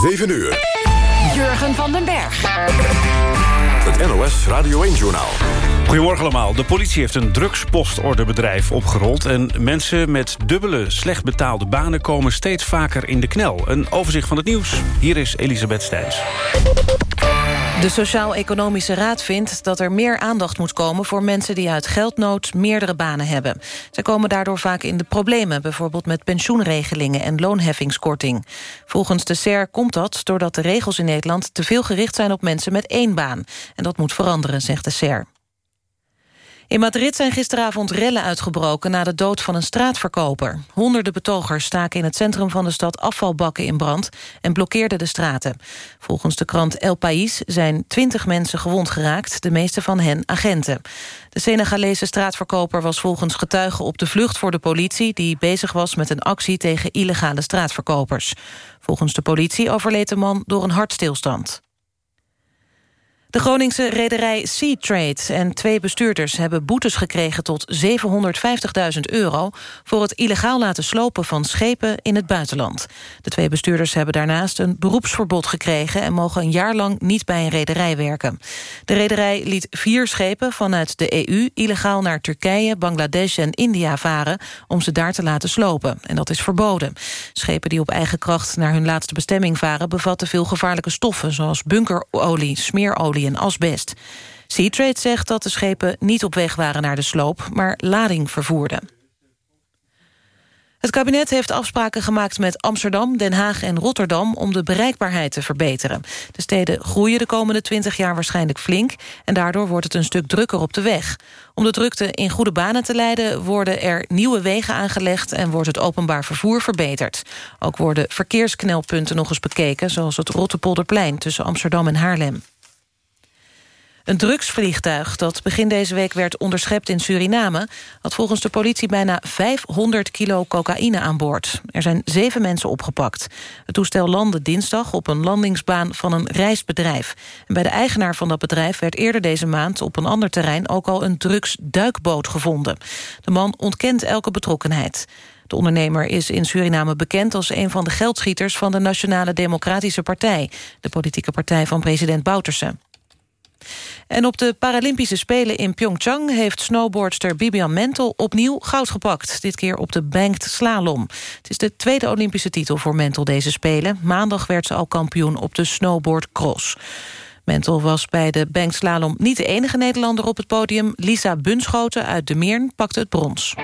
7 uur. Jurgen van den Berg. Het NOS Radio 1-journaal. Goedemorgen allemaal. De politie heeft een drugspostordebedrijf opgerold... en mensen met dubbele, slecht betaalde banen komen steeds vaker in de knel. Een overzicht van het nieuws. Hier is Elisabeth Stijns. De Sociaal-Economische Raad vindt dat er meer aandacht moet komen... voor mensen die uit geldnood meerdere banen hebben. Zij komen daardoor vaak in de problemen... bijvoorbeeld met pensioenregelingen en loonheffingskorting. Volgens de SER komt dat doordat de regels in Nederland... te veel gericht zijn op mensen met één baan. En dat moet veranderen, zegt de SER. In Madrid zijn gisteravond rellen uitgebroken na de dood van een straatverkoper. Honderden betogers staken in het centrum van de stad afvalbakken in brand en blokkeerden de straten. Volgens de krant El País zijn twintig mensen gewond geraakt, de meeste van hen agenten. De Senegalese straatverkoper was volgens getuigen op de vlucht voor de politie... die bezig was met een actie tegen illegale straatverkopers. Volgens de politie overleed de man door een hartstilstand. De Groningse rederij Sea Trade en twee bestuurders hebben boetes gekregen tot 750.000 euro voor het illegaal laten slopen van schepen in het buitenland. De twee bestuurders hebben daarnaast een beroepsverbod gekregen en mogen een jaar lang niet bij een rederij werken. De rederij liet vier schepen vanuit de EU illegaal naar Turkije, Bangladesh en India varen om ze daar te laten slopen. En dat is verboden. Schepen die op eigen kracht naar hun laatste bestemming varen bevatten veel gevaarlijke stoffen zoals bunkerolie, smeerolie en asbest. Seatrade zegt dat de schepen niet op weg waren naar de sloop... maar lading vervoerden. Het kabinet heeft afspraken gemaakt met Amsterdam, Den Haag en Rotterdam... om de bereikbaarheid te verbeteren. De steden groeien de komende 20 jaar waarschijnlijk flink... en daardoor wordt het een stuk drukker op de weg. Om de drukte in goede banen te leiden... worden er nieuwe wegen aangelegd en wordt het openbaar vervoer verbeterd. Ook worden verkeersknelpunten nog eens bekeken... zoals het Rottepolderplein tussen Amsterdam en Haarlem. Een drugsvliegtuig dat begin deze week werd onderschept in Suriname... had volgens de politie bijna 500 kilo cocaïne aan boord. Er zijn zeven mensen opgepakt. Het toestel landde dinsdag op een landingsbaan van een reisbedrijf. En bij de eigenaar van dat bedrijf werd eerder deze maand... op een ander terrein ook al een drugsduikboot gevonden. De man ontkent elke betrokkenheid. De ondernemer is in Suriname bekend als een van de geldschieters... van de Nationale Democratische Partij, de politieke partij van president Bouterse. En op de Paralympische Spelen in Pyeongchang... heeft snowboardster Bibian Mentel opnieuw goud gepakt. Dit keer op de banked slalom. Het is de tweede Olympische titel voor Mentel deze Spelen. Maandag werd ze al kampioen op de snowboardcross. Mentel was bij de banked slalom niet de enige Nederlander op het podium. Lisa Bunschoten uit De Meern pakte het brons.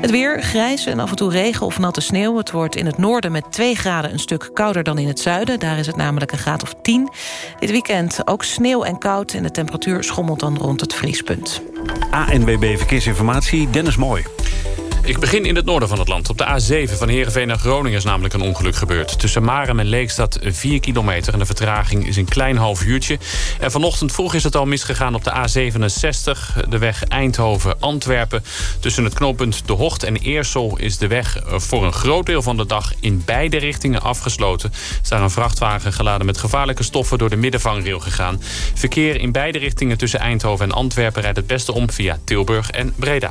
Het weer grijs en af en toe regen of natte sneeuw. Het wordt in het noorden met 2 graden een stuk kouder dan in het zuiden. Daar is het namelijk een graad of 10. Dit weekend ook sneeuw en koud en de temperatuur schommelt dan rond het vriespunt. ANWB Verkeersinformatie, Dennis Mooi. Ik begin in het noorden van het land. Op de A7 van Heerenveen naar Groningen is namelijk een ongeluk gebeurd. Tussen Marem en Leekstad 4 kilometer en de vertraging is een klein half uurtje. En vanochtend vroeg is het al misgegaan op de A67, de weg Eindhoven-Antwerpen. Tussen het knooppunt De Hocht en Eersel is de weg voor een groot deel van de dag in beide richtingen afgesloten. Is daar een vrachtwagen geladen met gevaarlijke stoffen door de middenvangrail gegaan. Verkeer in beide richtingen tussen Eindhoven en Antwerpen rijdt het beste om via Tilburg en Breda.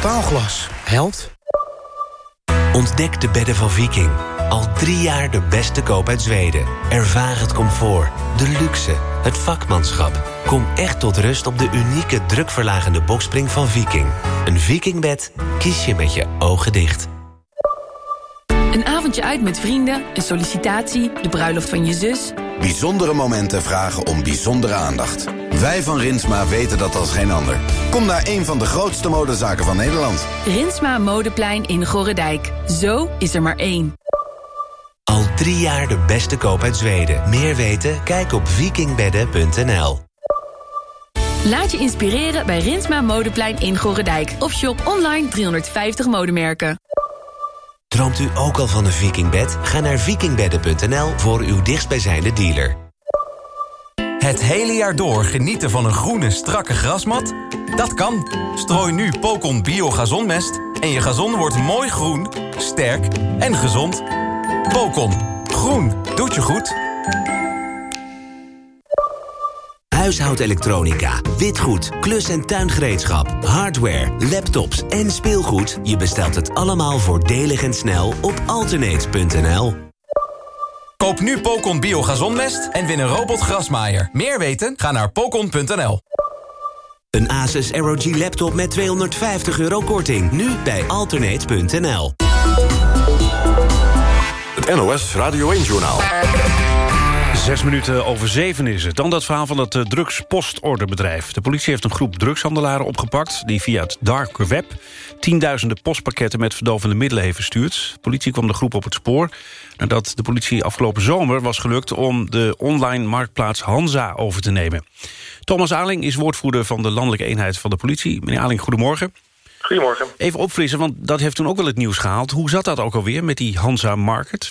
Totaalglas. Helpt. Ontdek de bedden van Viking. Al drie jaar de beste koop uit Zweden. Ervaar het comfort, de luxe, het vakmanschap. Kom echt tot rust op de unieke drukverlagende bokspring van Viking. Een Vikingbed kies je met je ogen dicht. Een avondje uit met vrienden, een sollicitatie, de bruiloft van je zus. Bijzondere momenten vragen om bijzondere aandacht. Wij van Rinsma weten dat als geen ander. Kom naar een van de grootste modezaken van Nederland. Rinsma Modeplein in Gorredijk. Zo is er maar één. Al drie jaar de beste koop uit Zweden. Meer weten? Kijk op vikingbedden.nl. Laat je inspireren bij Rinsma Modeplein in Gorredijk. Of shop online 350 modemerken. Droomt u ook al van een vikingbed? Ga naar vikingbedden.nl voor uw dichtstbijzijnde dealer. Het hele jaar door genieten van een groene, strakke grasmat? Dat kan. Strooi nu Pocon Bio Gazonmest en je gazon wordt mooi groen, sterk en gezond. Pocon. Groen. Doet je goed. Huishoudelektronica, witgoed, klus- en tuingereedschap, hardware, laptops en speelgoed. Je bestelt het allemaal voordelig en snel op alternate.nl. Koop nu Pocon Bio Gazonmest en win een robotgrasmaaier. Meer weten? Ga naar pocon.nl. Een Asus ROG laptop met 250 euro korting. Nu bij alternate.nl. Het NOS Radio 1-journaal. Zes minuten over zeven is het. Dan dat verhaal van het eh, drugspostorderbedrijf. De politie heeft een groep drugshandelaren opgepakt... die via het dark web tienduizenden postpakketten... met verdovende middelen heeft verstuurd. De politie kwam de groep op het spoor... nadat de politie afgelopen zomer was gelukt... om de online marktplaats Hansa over te nemen. Thomas Aling is woordvoerder van de landelijke eenheid van de politie. Meneer Aling, goedemorgen. Goedemorgen. Even opfrissen, want dat heeft toen ook wel het nieuws gehaald. Hoe zat dat ook alweer met die Hansa Market?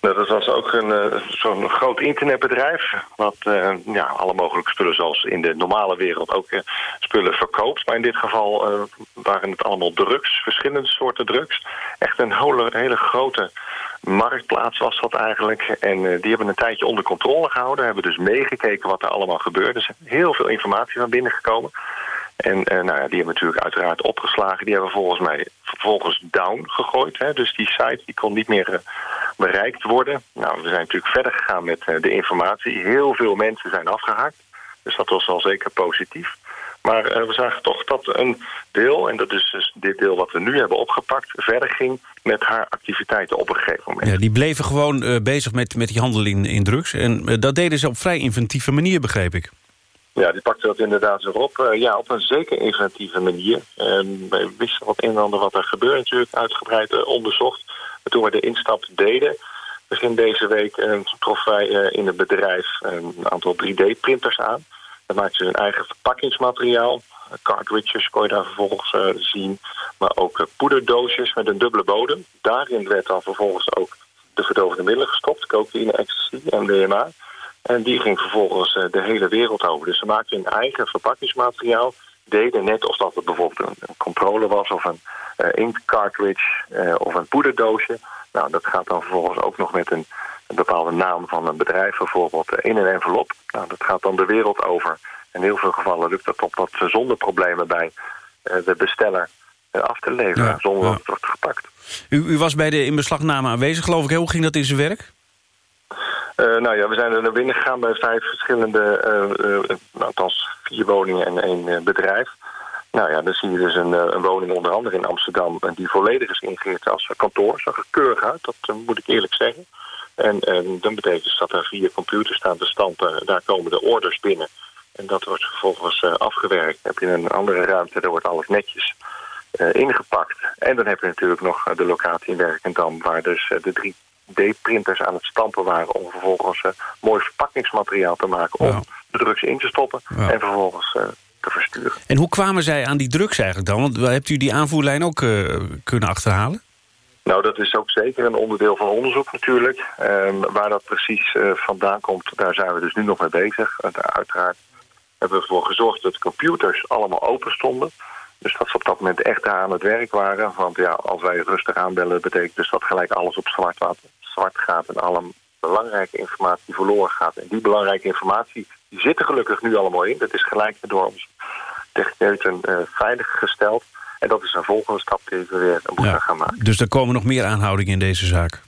Nou, dat was ook een, uh, zo'n groot internetbedrijf... wat uh, ja, alle mogelijke spullen zoals in de normale wereld ook uh, spullen verkoopt. Maar in dit geval waren het allemaal drugs, verschillende soorten drugs. Echt een hele, hele grote marktplaats was dat eigenlijk. En die hebben een tijdje onder controle gehouden. Hebben dus meegekeken wat er allemaal gebeurde. Er is heel veel informatie van binnengekomen. En nou ja, die hebben natuurlijk uiteraard opgeslagen. Die hebben volgens mij vervolgens down gegooid. Hè? Dus die site die kon niet meer bereikt worden. Nou, we zijn natuurlijk verder gegaan met uh, de informatie. Heel veel mensen zijn afgehaakt. Dus dat was al zeker positief. Maar we zagen toch dat een deel, en dat is dus dit deel wat we nu hebben opgepakt... verder ging met haar activiteiten op een gegeven moment. Ja, die bleven gewoon bezig met, met die handel in, in drugs. En dat deden ze op vrij inventieve manier, begreep ik. Ja, die pakte dat inderdaad zo op. Ja, op een zeker inventieve manier. Wij wisten wat een en ander wat er gebeurde natuurlijk uitgebreid onderzocht. Toen we de instap deden, begin deze week uh, troffen wij in het bedrijf een aantal 3D-printers aan. Dan maakten ze hun eigen verpakkingsmateriaal. Cartridges kon je daar vervolgens zien. Maar ook poederdoosjes met een dubbele bodem. Daarin werd dan vervolgens ook de verdovende middelen gestopt. Cocaïne, ecstasy, MDMA. En die ging vervolgens de hele wereld over. Dus ze maakten hun eigen verpakkingsmateriaal. Deden net alsof het bijvoorbeeld een, controller was of een uh, ink cartridge uh, of een poederdoosje. Nou, dat gaat dan vervolgens ook nog met een, een bepaalde naam van een bedrijf bijvoorbeeld in een envelop. Nou, dat gaat dan de wereld over. In heel veel gevallen lukt dat op dat zonder problemen bij de besteller af te leveren. Ja, zonder ja. dat het wordt gepakt. U, u was bij de inbeslagname aanwezig, geloof ik. Hoe ging dat in zijn werk? Uh, nou ja, we zijn er naar binnen gegaan bij vijf verschillende, uh, uh, althans vier woningen en één bedrijf. Nou ja, dan zie je dus een, een, woning onder andere in Amsterdam... die volledig is ingericht als kantoor. Zag er keurig uit, dat moet ik eerlijk zeggen. En, en dan betekent dus dat er vier computers staan te stampen. Daar komen de orders binnen. En dat wordt vervolgens afgewerkt. Dan heb je een andere ruimte, daar wordt alles netjes ingepakt. En dan heb je natuurlijk nog de locatie in Werkendam... waar dus de drie D-printers aan het stampen waren... om vervolgens uh, mooi verpakkingsmateriaal te maken... om ja. de drugs in te stoppen ja. en vervolgens uh, te versturen. En hoe kwamen zij aan die drugs eigenlijk dan? Want hebt u die aanvoerlijn ook uh, kunnen achterhalen? Nou, dat is ook zeker een onderdeel van onderzoek natuurlijk. Um, waar dat precies vandaan komt, daar zijn we dus nu nog mee bezig. uiteraard hebben we ervoor gezorgd dat computers allemaal open stonden... Dus dat ze op dat moment echt daar aan het werk waren. Want ja, als wij rustig aanbellen, betekent dus dat gelijk alles op zwart, zwart gaat... en alle belangrijke informatie verloren gaat. En die belangrijke informatie, die zit er gelukkig nu allemaal in. Dat is gelijk door onze techneuten uh, veilig gesteld. En dat is een volgende stap die we weer moeten ja, gaan maken. Dus er komen nog meer aanhoudingen in deze zaak?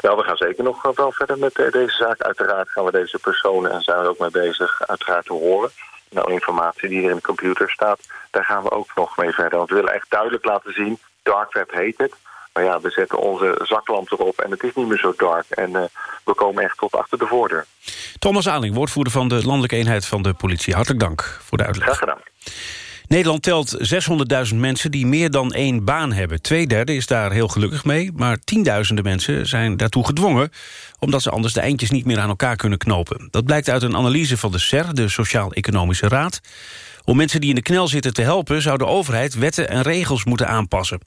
Ja, we gaan zeker nog wel verder met deze zaak. Uiteraard gaan we deze personen, en zijn we ook mee bezig, uiteraard te horen nou, informatie die er in de computer staat, daar gaan we ook nog mee verder. Want we willen echt duidelijk laten zien, dark web heet het. Maar ja, we zetten onze zaklamp erop en het is niet meer zo dark. En uh, we komen echt tot achter de voordeur. Thomas Aling, woordvoerder van de Landelijke Eenheid van de Politie. Hartelijk dank voor de uitleg. Graag gedaan. Nederland telt 600.000 mensen die meer dan één baan hebben. Tweederde is daar heel gelukkig mee, maar tienduizenden mensen zijn daartoe gedwongen... omdat ze anders de eindjes niet meer aan elkaar kunnen knopen. Dat blijkt uit een analyse van de SER, de Sociaal-Economische Raad. Om mensen die in de knel zitten te helpen... zou de overheid wetten en regels moeten aanpassen.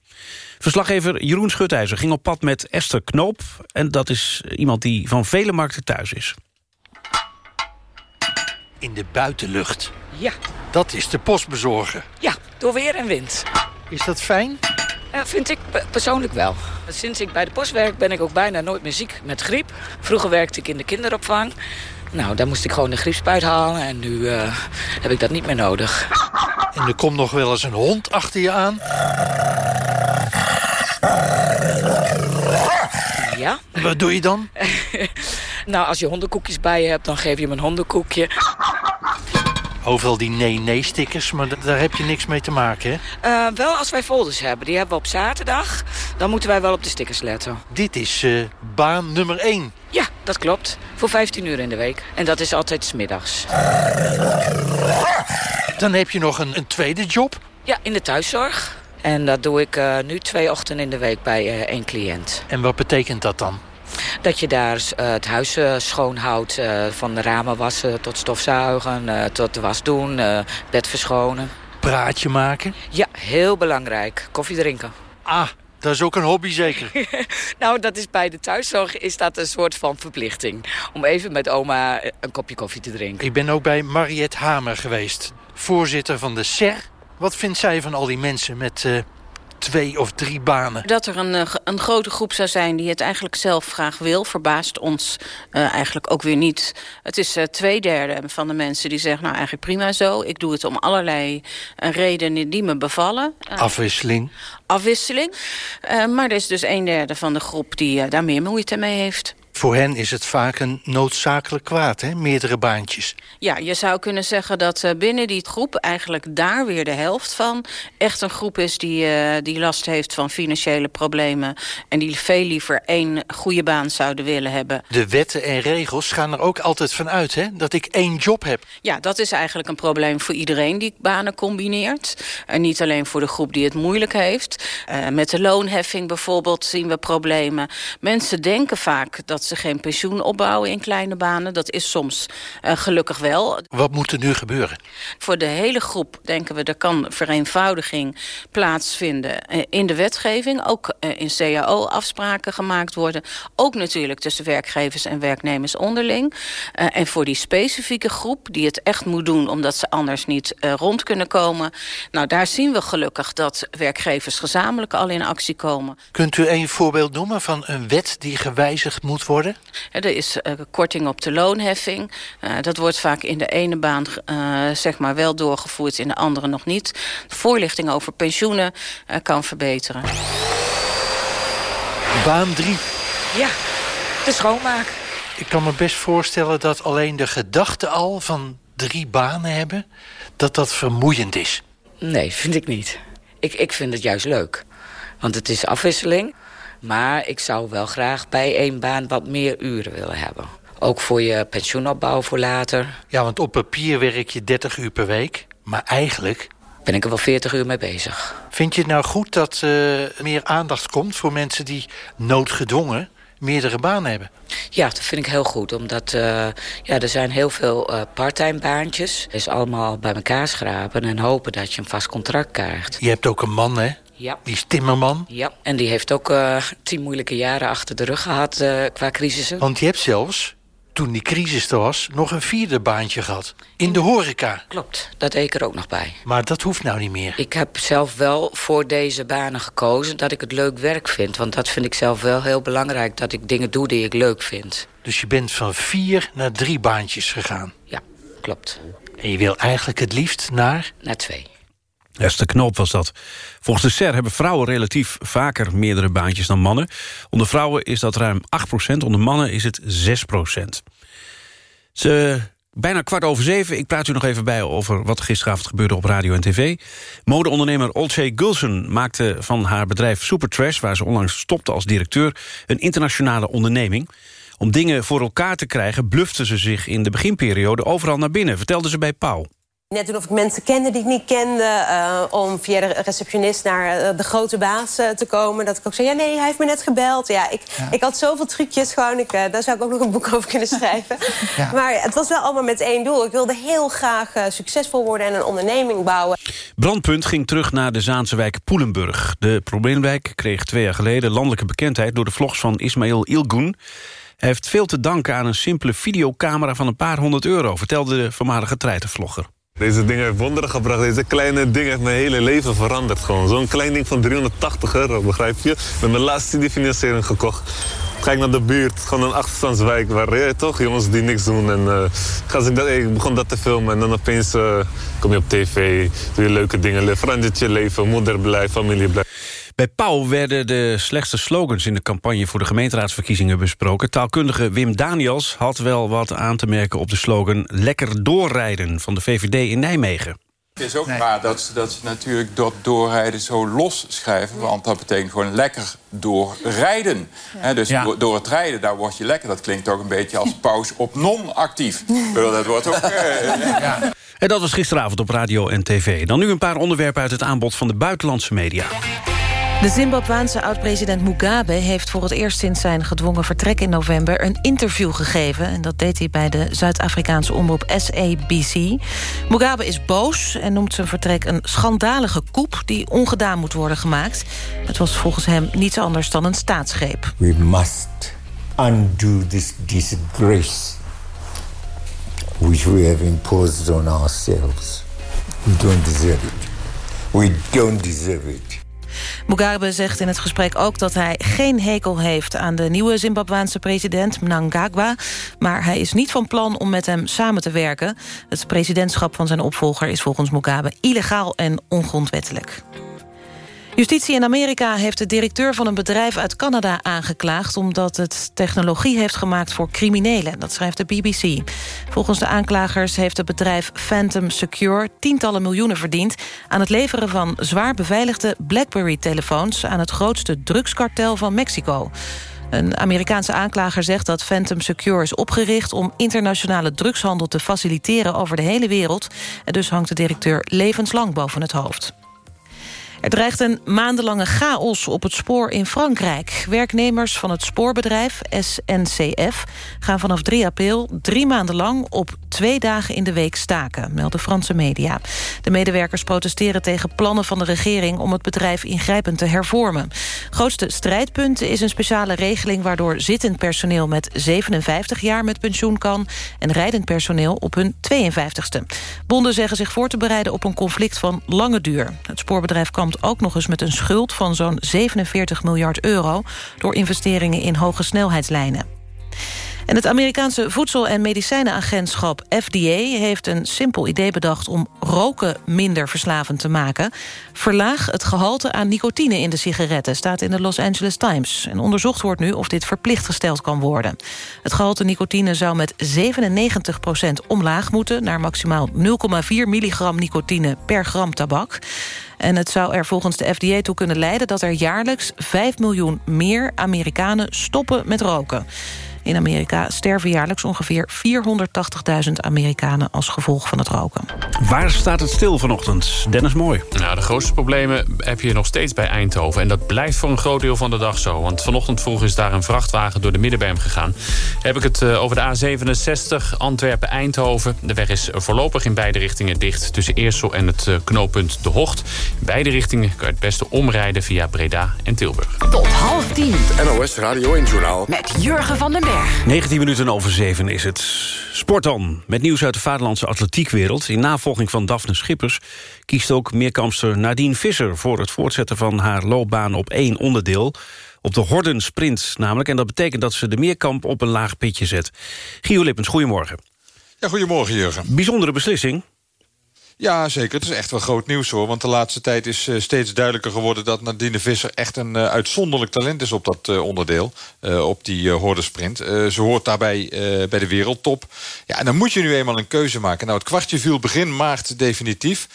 Verslaggever Jeroen Schutijzer ging op pad met Esther Knoop... en dat is iemand die van vele markten thuis is. In de buitenlucht. Ja. Dat is de postbezorger. Ja, door weer en wind. Is dat fijn? Uh, vind ik persoonlijk wel. Sinds ik bij de post werk ben ik ook bijna nooit meer ziek met griep. Vroeger werkte ik in de kinderopvang. Nou, daar moest ik gewoon de griepspuit halen en nu uh, heb ik dat niet meer nodig. En er komt nog wel eens een hond achter je aan? Ja. Wat doe je dan? nou, als je hondenkoekjes bij je hebt, dan geef je hem een hondenkoekje. Overal die nee-nee-stickers, maar daar heb je niks mee te maken, hè? Uh, wel als wij folders hebben. Die hebben we op zaterdag. Dan moeten wij wel op de stickers letten. Dit is uh, baan nummer 1. Ja, dat klopt. Voor 15 uur in de week. En dat is altijd smiddags. Dan heb je nog een, een tweede job? Ja, in de thuiszorg. En dat doe ik uh, nu twee ochtenden in de week bij één cliënt. En wat betekent dat dan? Dat je daar uh, het huis uh, schoonhoudt. Uh, van de ramen wassen tot stofzuigen, tot de was doen, bed verschonen. Praatje maken? Ja, heel belangrijk. Koffie drinken. Ah, dat is ook een hobby zeker? nou, dat is bij de thuiszorg is dat een soort van verplichting. Om even met oma een kopje koffie te drinken. Ik ben ook bij Mariette Hamer geweest. Voorzitter van de SER. Wat vindt zij van al die mensen met twee of drie banen. Dat er een, een grote groep zou zijn die het eigenlijk zelf graag wil... verbaast ons uh, eigenlijk ook weer niet. Het is uh, twee derde van de mensen die zeggen... nou, eigenlijk prima zo. Ik doe het om allerlei redenen die me bevallen. Afwisseling. Afwisseling. maar er is dus een derde van de groep die daar meer moeite mee heeft. Voor hen is het vaak een noodzakelijk kwaad, hè? meerdere baantjes. Ja, je zou kunnen zeggen dat uh, binnen die groep... eigenlijk daar weer de helft van echt een groep is... die, uh, die last heeft van financiële problemen... en die veel liever één goede baan zouden willen hebben. De wetten en regels gaan er ook altijd van uit, hè? dat ik één job heb. Ja, dat is eigenlijk een probleem voor iedereen die banen combineert. En niet alleen voor de groep die het moeilijk heeft. Uh, met de loonheffing bijvoorbeeld zien we problemen. Mensen denken vaak dat ze geen pensioen opbouwen in kleine banen. Dat is soms uh, gelukkig wel. Wat moet er nu gebeuren? Voor de hele groep denken we... er kan vereenvoudiging plaatsvinden in de wetgeving. Ook uh, in CAO afspraken gemaakt worden. Ook natuurlijk tussen werkgevers en werknemers onderling. En voor die specifieke groep die het echt moet doen... omdat ze anders niet rond kunnen komen... nou, daar zien we gelukkig dat werkgevers gezamenlijk al in actie komen. Kunt u een voorbeeld noemen van een wet die gewijzigd moet worden? Er is uh, korting op de loonheffing. Uh, dat wordt vaak in de ene baan uh, zeg maar wel doorgevoerd, in de andere nog niet. De voorlichting over pensioenen kan verbeteren. Baan 3. Ja, de schoonmaak. Ik kan me best voorstellen dat alleen de gedachte al van drie banen hebben... dat dat vermoeiend is. Nee, vind ik niet. Ik, ik vind het juist leuk. Want het is afwisseling. Maar ik zou wel graag bij één baan wat meer uren willen hebben. Ook voor je pensioenopbouw voor later. Ja, want op papier werk je 30 uur per week. Maar eigenlijk... Ben ik er wel 40 uur mee bezig. Vind je het nou goed dat uh, meer aandacht komt voor mensen die noodgedwongen meerdere banen hebben? Ja, dat vind ik heel goed. Omdat uh, ja, er zijn heel veel uh, parttime baantjes. Dus allemaal bij elkaar schrapen en hopen dat je een vast contract krijgt. Je hebt ook een man, hè? Ja. Die is timmerman. Ja, en die heeft ook uh, tien moeilijke jaren achter de rug gehad uh, qua crisissen. Want je hebt zelfs, toen die crisis er was, nog een vierde baantje gehad. In de horeca. Klopt, dat deed ik er ook nog bij. Maar dat hoeft nou niet meer. Ik heb zelf wel voor deze banen gekozen dat ik het leuk werk vind. Want dat vind ik zelf wel heel belangrijk, dat ik dingen doe die ik leuk vind. Dus je bent van vier naar drie baantjes gegaan? Ja, klopt. En je wil eigenlijk het liefst naar? Naar twee. Esther Knoop was dat. Volgens de SER hebben vrouwen relatief vaker meerdere baantjes dan mannen. Onder vrouwen is dat ruim 8% onder mannen is het 6% Ze Bijna kwart over zeven. Ik praat u nog even bij over wat gisteravond gebeurde op radio en tv. Modeondernemer Olcay Gulsen maakte van haar bedrijf Supertrash... waar ze onlangs stopte als directeur, een internationale onderneming. Om dingen voor elkaar te krijgen blufte ze zich in de beginperiode overal naar binnen... vertelde ze bij Pauw. Net doen of ik mensen kende die ik niet kende. Uh, om via de receptionist naar uh, de grote baas uh, te komen. Dat ik ook zei, ja nee, hij heeft me net gebeld. Ja, ik, ja. ik had zoveel trucjes gewoon. Ik, daar zou ik ook nog een boek over kunnen schrijven. ja. Maar het was wel allemaal met één doel. Ik wilde heel graag succesvol worden en een onderneming bouwen. Brandpunt ging terug naar de Zaanse wijk Poelenburg. De probleemwijk kreeg twee jaar geleden landelijke bekendheid... door de vlogs van Ismail Ilgun... Hij heeft veel te danken aan een simpele videocamera van een paar honderd euro... vertelde de voormalige treitenvlogger. Deze ding heeft wonderen gebracht. Deze kleine ding heeft mijn hele leven veranderd. Zo'n klein ding van 380 euro, begrijp je? Met mijn laatste studiefinanciering gekocht. Ga ik naar de buurt, gewoon een achterstandswijk waar je toch jongens die niks doen. En uh, ga ik, dat, ik begon dat te filmen en dan opeens uh, kom je op tv, doe je leuke dingen, verandert je leven, moeder blij, familie blij. Bij Pauw werden de slechtste slogans in de campagne voor de gemeenteraadsverkiezingen besproken. Taalkundige Wim Daniels had wel wat aan te merken op de slogan Lekker doorrijden van de VVD in Nijmegen. Het is ook nee. raar dat ze, dat ze natuurlijk dat doorrijden zo los schrijven. Want dat betekent gewoon lekker doorrijden. Ja. dus ja. door het rijden, daar word je lekker. Dat klinkt ook een beetje als pauze op non-actief. dat wordt ook... Uh, ja. En dat was gisteravond op radio en tv. Dan nu een paar onderwerpen uit het aanbod van de buitenlandse media. De Zimbabwaanse oud-president Mugabe heeft voor het eerst sinds zijn gedwongen vertrek in november een interview gegeven. En dat deed hij bij de Zuid-Afrikaanse omroep SABC. Mugabe is boos en noemt zijn vertrek een schandalige koep die ongedaan moet worden gemaakt. Het was volgens hem niets anders dan een staatsgreep. We must undo this disgrace which we have imposed on ourselves. We don't deserve it. We don't deserve it. Mugabe zegt in het gesprek ook dat hij geen hekel heeft... aan de nieuwe Zimbabwaanse president Mnangagwa. Maar hij is niet van plan om met hem samen te werken. Het presidentschap van zijn opvolger is volgens Mugabe illegaal en ongrondwettelijk. Justitie in Amerika heeft de directeur van een bedrijf uit Canada aangeklaagd... omdat het technologie heeft gemaakt voor criminelen. Dat schrijft de BBC. Volgens de aanklagers heeft het bedrijf Phantom Secure... tientallen miljoenen verdiend aan het leveren van zwaar beveiligde BlackBerry-telefoons... aan het grootste drugskartel van Mexico. Een Amerikaanse aanklager zegt dat Phantom Secure is opgericht... om internationale drugshandel te faciliteren over de hele wereld. En dus hangt de directeur levenslang boven het hoofd. Er dreigt een maandenlange chaos op het spoor in Frankrijk. Werknemers van het spoorbedrijf SNCF gaan vanaf 3 april drie maanden lang op twee dagen in de week staken, melden Franse media. De medewerkers protesteren tegen plannen van de regering om het bedrijf ingrijpend te hervormen. Grootste strijdpunt is een speciale regeling waardoor zittend personeel met 57 jaar met pensioen kan en rijdend personeel op hun 52ste. Bonden zeggen zich voor te bereiden op een conflict van lange duur. Het spoorbedrijf kan ook nog eens met een schuld van zo'n 47 miljard euro... door investeringen in hoge snelheidslijnen. En het Amerikaanse Voedsel- en Medicijnenagentschap FDA... heeft een simpel idee bedacht om roken minder verslavend te maken. Verlaag het gehalte aan nicotine in de sigaretten... staat in de Los Angeles Times. En onderzocht wordt nu of dit verplicht gesteld kan worden. Het gehalte nicotine zou met 97% omlaag moeten... naar maximaal 0,4 milligram nicotine per gram tabak. En het zou er volgens de FDA toe kunnen leiden... dat er jaarlijks 5 miljoen meer Amerikanen stoppen met roken. In Amerika sterven jaarlijks ongeveer 480.000 Amerikanen... als gevolg van het roken. Waar staat het stil vanochtend? Dennis Mooi. Nou, de grootste problemen heb je nog steeds bij Eindhoven. En dat blijft voor een groot deel van de dag zo. Want vanochtend vroeg is daar een vrachtwagen door de middenberm gegaan. Heb ik het eh, over de A67 Antwerpen-Eindhoven. De weg is voorlopig in beide richtingen dicht... tussen Eersel en het eh, knooppunt De Hocht. In beide richtingen kan je het beste omrijden via Breda en Tilburg. Tot half tien. NOS Radio 1-journaal. Met Jurgen van den Berg. 19 minuten over 7 is het. Sport dan, met nieuws uit de vaderlandse atletiekwereld. In navolging van Daphne Schippers kiest ook meerkampster Nadine Visser... voor het voortzetten van haar loopbaan op één onderdeel. Op de horden sprint namelijk. En dat betekent dat ze de meerkamp op een laag pitje zet. Gio Lippens, goedemorgen. Ja, goedemorgen Jurgen. Bijzondere beslissing. Ja, zeker. Het is echt wel groot nieuws hoor. Want de laatste tijd is uh, steeds duidelijker geworden... dat Nadine Visser echt een uh, uitzonderlijk talent is op dat uh, onderdeel. op die hordesprint. ze hoort daarbij bij de wereldtop. Ja, en dan moet je nu eenmaal een keuze maken. Nou, het kwartje viel begin maart definitief.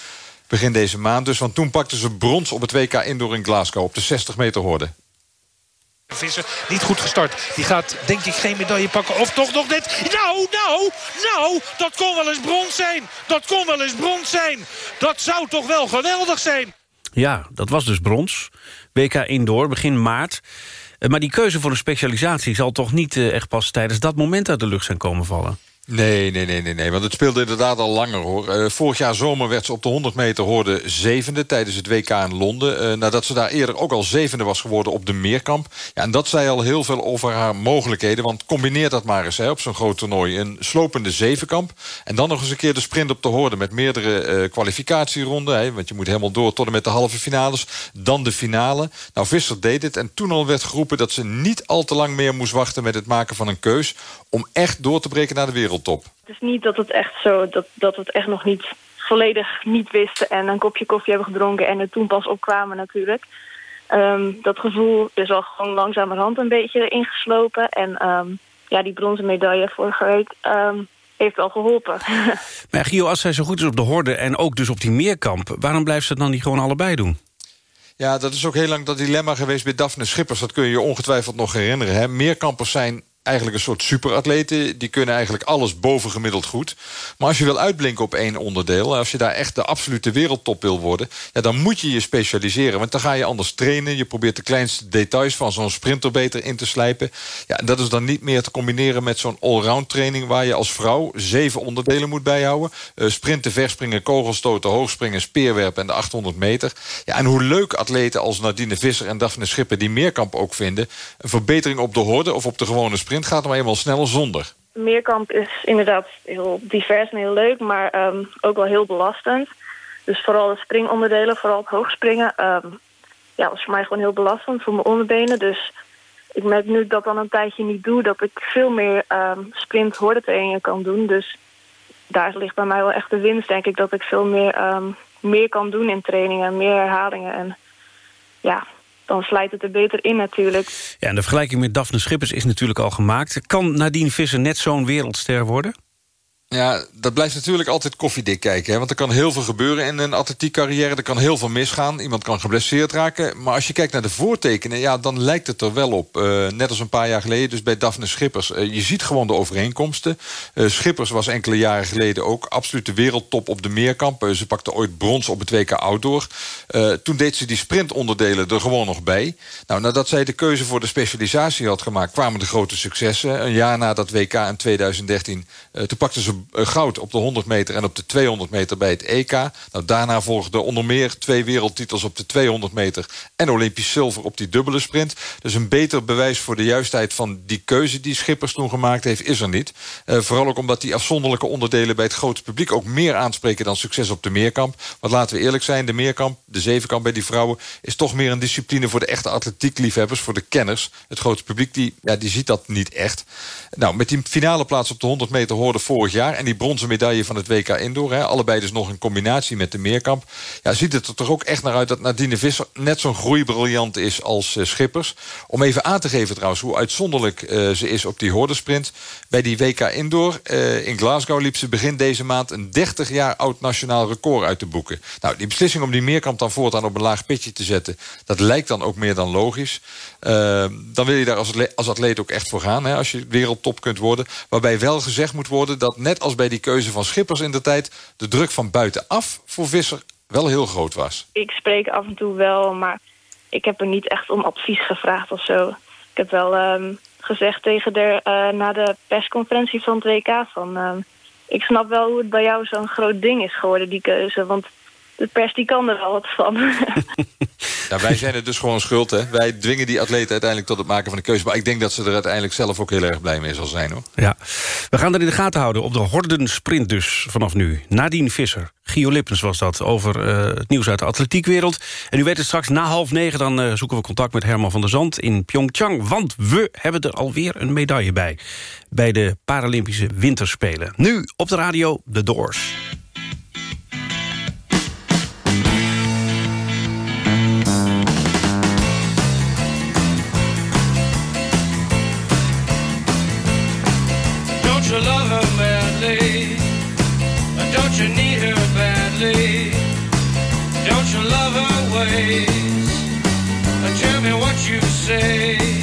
Begin deze maand dus. Want toen pakte ze brons op het WK Indoor in Glasgow... op de 60 meter horde. Visser niet goed gestart. Die gaat denk ik geen medaille pakken. Of toch nog net. Nou, nou, nou. Dat kon wel eens brons zijn. Dat kon wel eens brons zijn. Dat zou toch wel geweldig zijn. Ja, dat was dus brons. WK Indoor, begin maart. Eh, maar die keuze voor een specialisatie zal toch niet eh, echt pas tijdens dat moment uit de lucht zijn komen vallen? Nee, nee, nee, nee, nee. Want het speelde inderdaad al langer hoor. Uh, vorig jaar zomer werd ze op de 100 meter hoorde zevende tijdens het WK in Londen. Uh, nadat ze daar eerder ook al zevende was geworden op de meerkamp. Ja, en dat zei al heel veel over haar mogelijkheden. Want combineer dat maar eens hè, op zo'n groot toernooi. Een slopende zevenkamp. En dan nog eens een keer de sprint op de hoorde met meerdere uh, kwalificatieronden. Hè, want je moet helemaal door tot en met de halve finales. Dan de finale. Nou, Visser deed het. En toen al werd geroepen dat ze niet al te lang meer moest wachten met het maken van een keus. Om echt door te breken naar de wereld. Het is niet dat het echt zo, dat, dat we het echt nog niet volledig niet wisten... en een kopje koffie hebben gedronken en er toen pas opkwamen natuurlijk. Um, dat gevoel is al gewoon langzamerhand een beetje ingeslopen. En um, ja, die bronzen medaille vorige week um, heeft wel geholpen. Maar Gio, als zij zo goed is op de horde en ook dus op die meerkamp... waarom blijft ze dan niet gewoon allebei doen? Ja, dat is ook heel lang dat dilemma geweest bij Daphne Schippers. Dat kun je je ongetwijfeld nog herinneren. Hè? Meerkampers zijn eigenlijk een soort superatleten. Die kunnen eigenlijk alles bovengemiddeld goed. Maar als je wil uitblinken op één onderdeel... als je daar echt de absolute wereldtop wil worden... Ja, dan moet je je specialiseren. Want dan ga je anders trainen. Je probeert de kleinste details van zo'n sprinter beter in te slijpen. Ja, dat is dan niet meer te combineren met zo'n allround training... waar je als vrouw zeven onderdelen moet bijhouden. Uh, sprinten, verspringen, kogelstoten, hoogspringen, speerwerpen... en de 800 meter. Ja, en hoe leuk atleten als Nadine Visser en Daphne Schipper... die meerkamp ook vinden... een verbetering op de horde of op de gewone sprint sprint gaat hem eenmaal sneller zonder. Meerkamp is inderdaad heel divers en heel leuk, maar um, ook wel heel belastend. Dus vooral de springonderdelen, vooral het hoogspringen... Um, ja, was voor mij gewoon heel belastend voor mijn onderbenen. Dus ik merk nu dat ik dat dan een tijdje niet doe... dat ik veel meer um, sprint trainingen kan doen. Dus daar ligt bij mij wel echt de winst, denk ik... dat ik veel meer, meer kan doen in trainingen, meer herhalingen. En ja, dan slijt het er beter in natuurlijk. Ja, en de vergelijking met Daphne Schippers is natuurlijk al gemaakt. Kan Nadine Visser net zo'n wereldster worden? Ja, dat blijft natuurlijk altijd koffiedik kijken. Hè? Want er kan heel veel gebeuren in een atletiekcarrière. Er kan heel veel misgaan. Iemand kan geblesseerd raken. Maar als je kijkt naar de voortekenen... Ja, dan lijkt het er wel op. Uh, net als een paar jaar geleden, dus bij Daphne Schippers. Uh, je ziet gewoon de overeenkomsten. Uh, Schippers was enkele jaren geleden ook absoluut de wereldtop op de meerkamp. ze pakte ooit brons op het WK Outdoor. toen deed ze die sprintonderdelen er gewoon nog bij. Nou, nadat zij de keuze voor de specialisatie had gemaakt... kwamen de grote successen. Een jaar na dat WK in 2013... toen pakte ze eh, goud op de 100 meter en op de 200 meter bij het EK. Nou, daarna volgden onder meer twee wereldtitels op de 200 meter... en Olympisch zilver op die dubbele sprint. Dus een beter bewijs voor de juistheid van die keuze... die Schippers toen gemaakt heeft, is er niet. Uh, vooral ook omdat die afzonderlijke onderdelen... bij het grote publiek ook meer aanspreken dan succes op de meerkamp. Want laten we eerlijk zijn, de meerkamp, de zevenkamp bij die vrouwen... is toch meer een discipline voor de echte atletiekliefhebbers... voor de kenners. Het grote publiek die, ja, die ziet dat niet echt. Nou, met die finale plaats op de 100 meter hoorde vorig jaar en die bronzen medaille van het WK Indoor. Hè, allebei dus nog in combinatie met de meerkamp. Ja, ziet het er toch ook echt naar uit dat Nadine Visser... net zo'n groeibriljant is als uh, Schippers. Om even aan te geven trouwens hoe uitzonderlijk uh, ze is op die hordesprint. Bij die WK Indoor uh, in Glasgow liep ze begin deze maand... een 30 jaar oud nationaal record uit te boeken. Nou, die beslissing om die meerkamp dan voortaan op een laag pitje te zetten... dat lijkt dan ook meer dan logisch. Dan wil je daar als, als atleet ook echt voor gaan, hè, als je wereldtop kunt worden. Waarbij wel gezegd moet worden dat net als bij die keuze van Schippers in de tijd... de druk van buitenaf voor Visser wel heel groot was. Ik spreek af en toe wel, maar ik heb er niet echt om advies gevraagd of zo. Ik heb wel um, gezegd tegen de, uh, na de persconferentie van het WK... van uh, ik snap wel hoe het bij jou zo'n groot ding is geworden, die keuze. Want de pers die kan er wel wat van. Ja, wij zijn er dus gewoon schuld. Hè? Wij dwingen die atleten uiteindelijk tot het maken van de keuze. Maar ik denk dat ze er uiteindelijk zelf ook heel erg blij mee zal zijn. hoor. Ja, we gaan er in de gaten houden op de horden sprint dus vanaf nu. Nadine Visser, Gio Lippens was dat, over uh, het nieuws uit de atletiekwereld. En u weet het straks, na half negen dan uh, zoeken we contact met Herman van der Zand in Pyeongchang. Want we hebben er alweer een medaille bij. Bij de Paralympische Winterspelen. Nu op de radio, The Doors. You love her madly? Don't you need her badly? Don't you love her ways? Tell me what you say.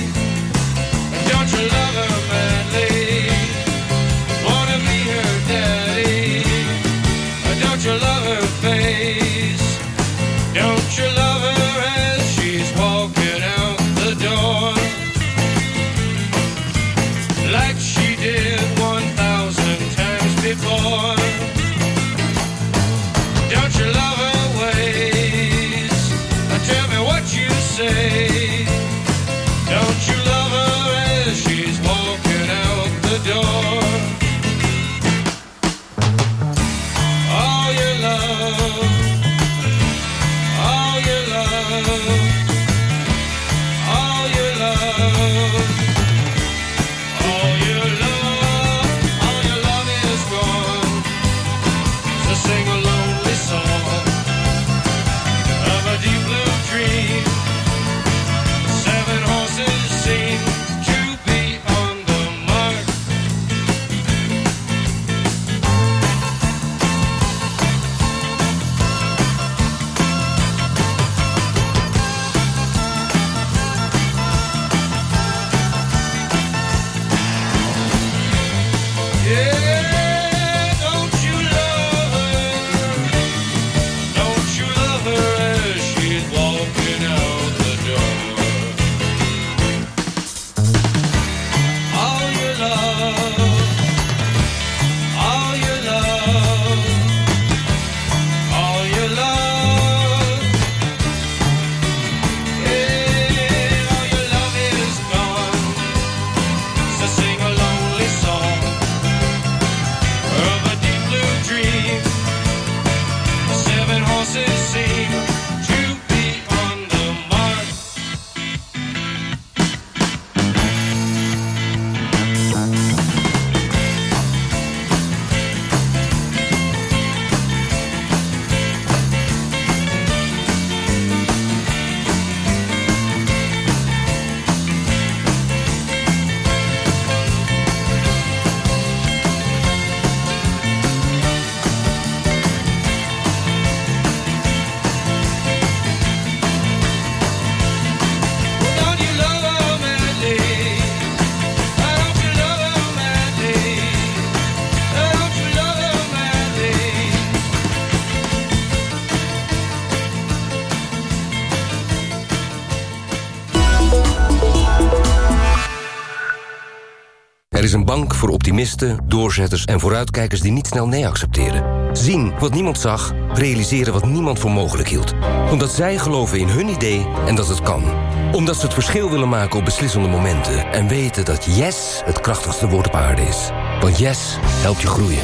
Doorzetters en vooruitkijkers die niet snel nee accepteren. Zien wat niemand zag, realiseren wat niemand voor mogelijk hield. Omdat zij geloven in hun idee en dat het kan. Omdat ze het verschil willen maken op beslissende momenten. En weten dat yes het krachtigste woord op aarde is. Want yes helpt je groeien.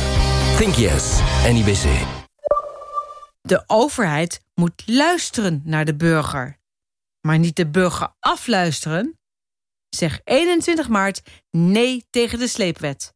Think yes, NIBC. De overheid moet luisteren naar de burger. Maar niet de burger afluisteren. Zeg 21 maart nee tegen de sleepwet.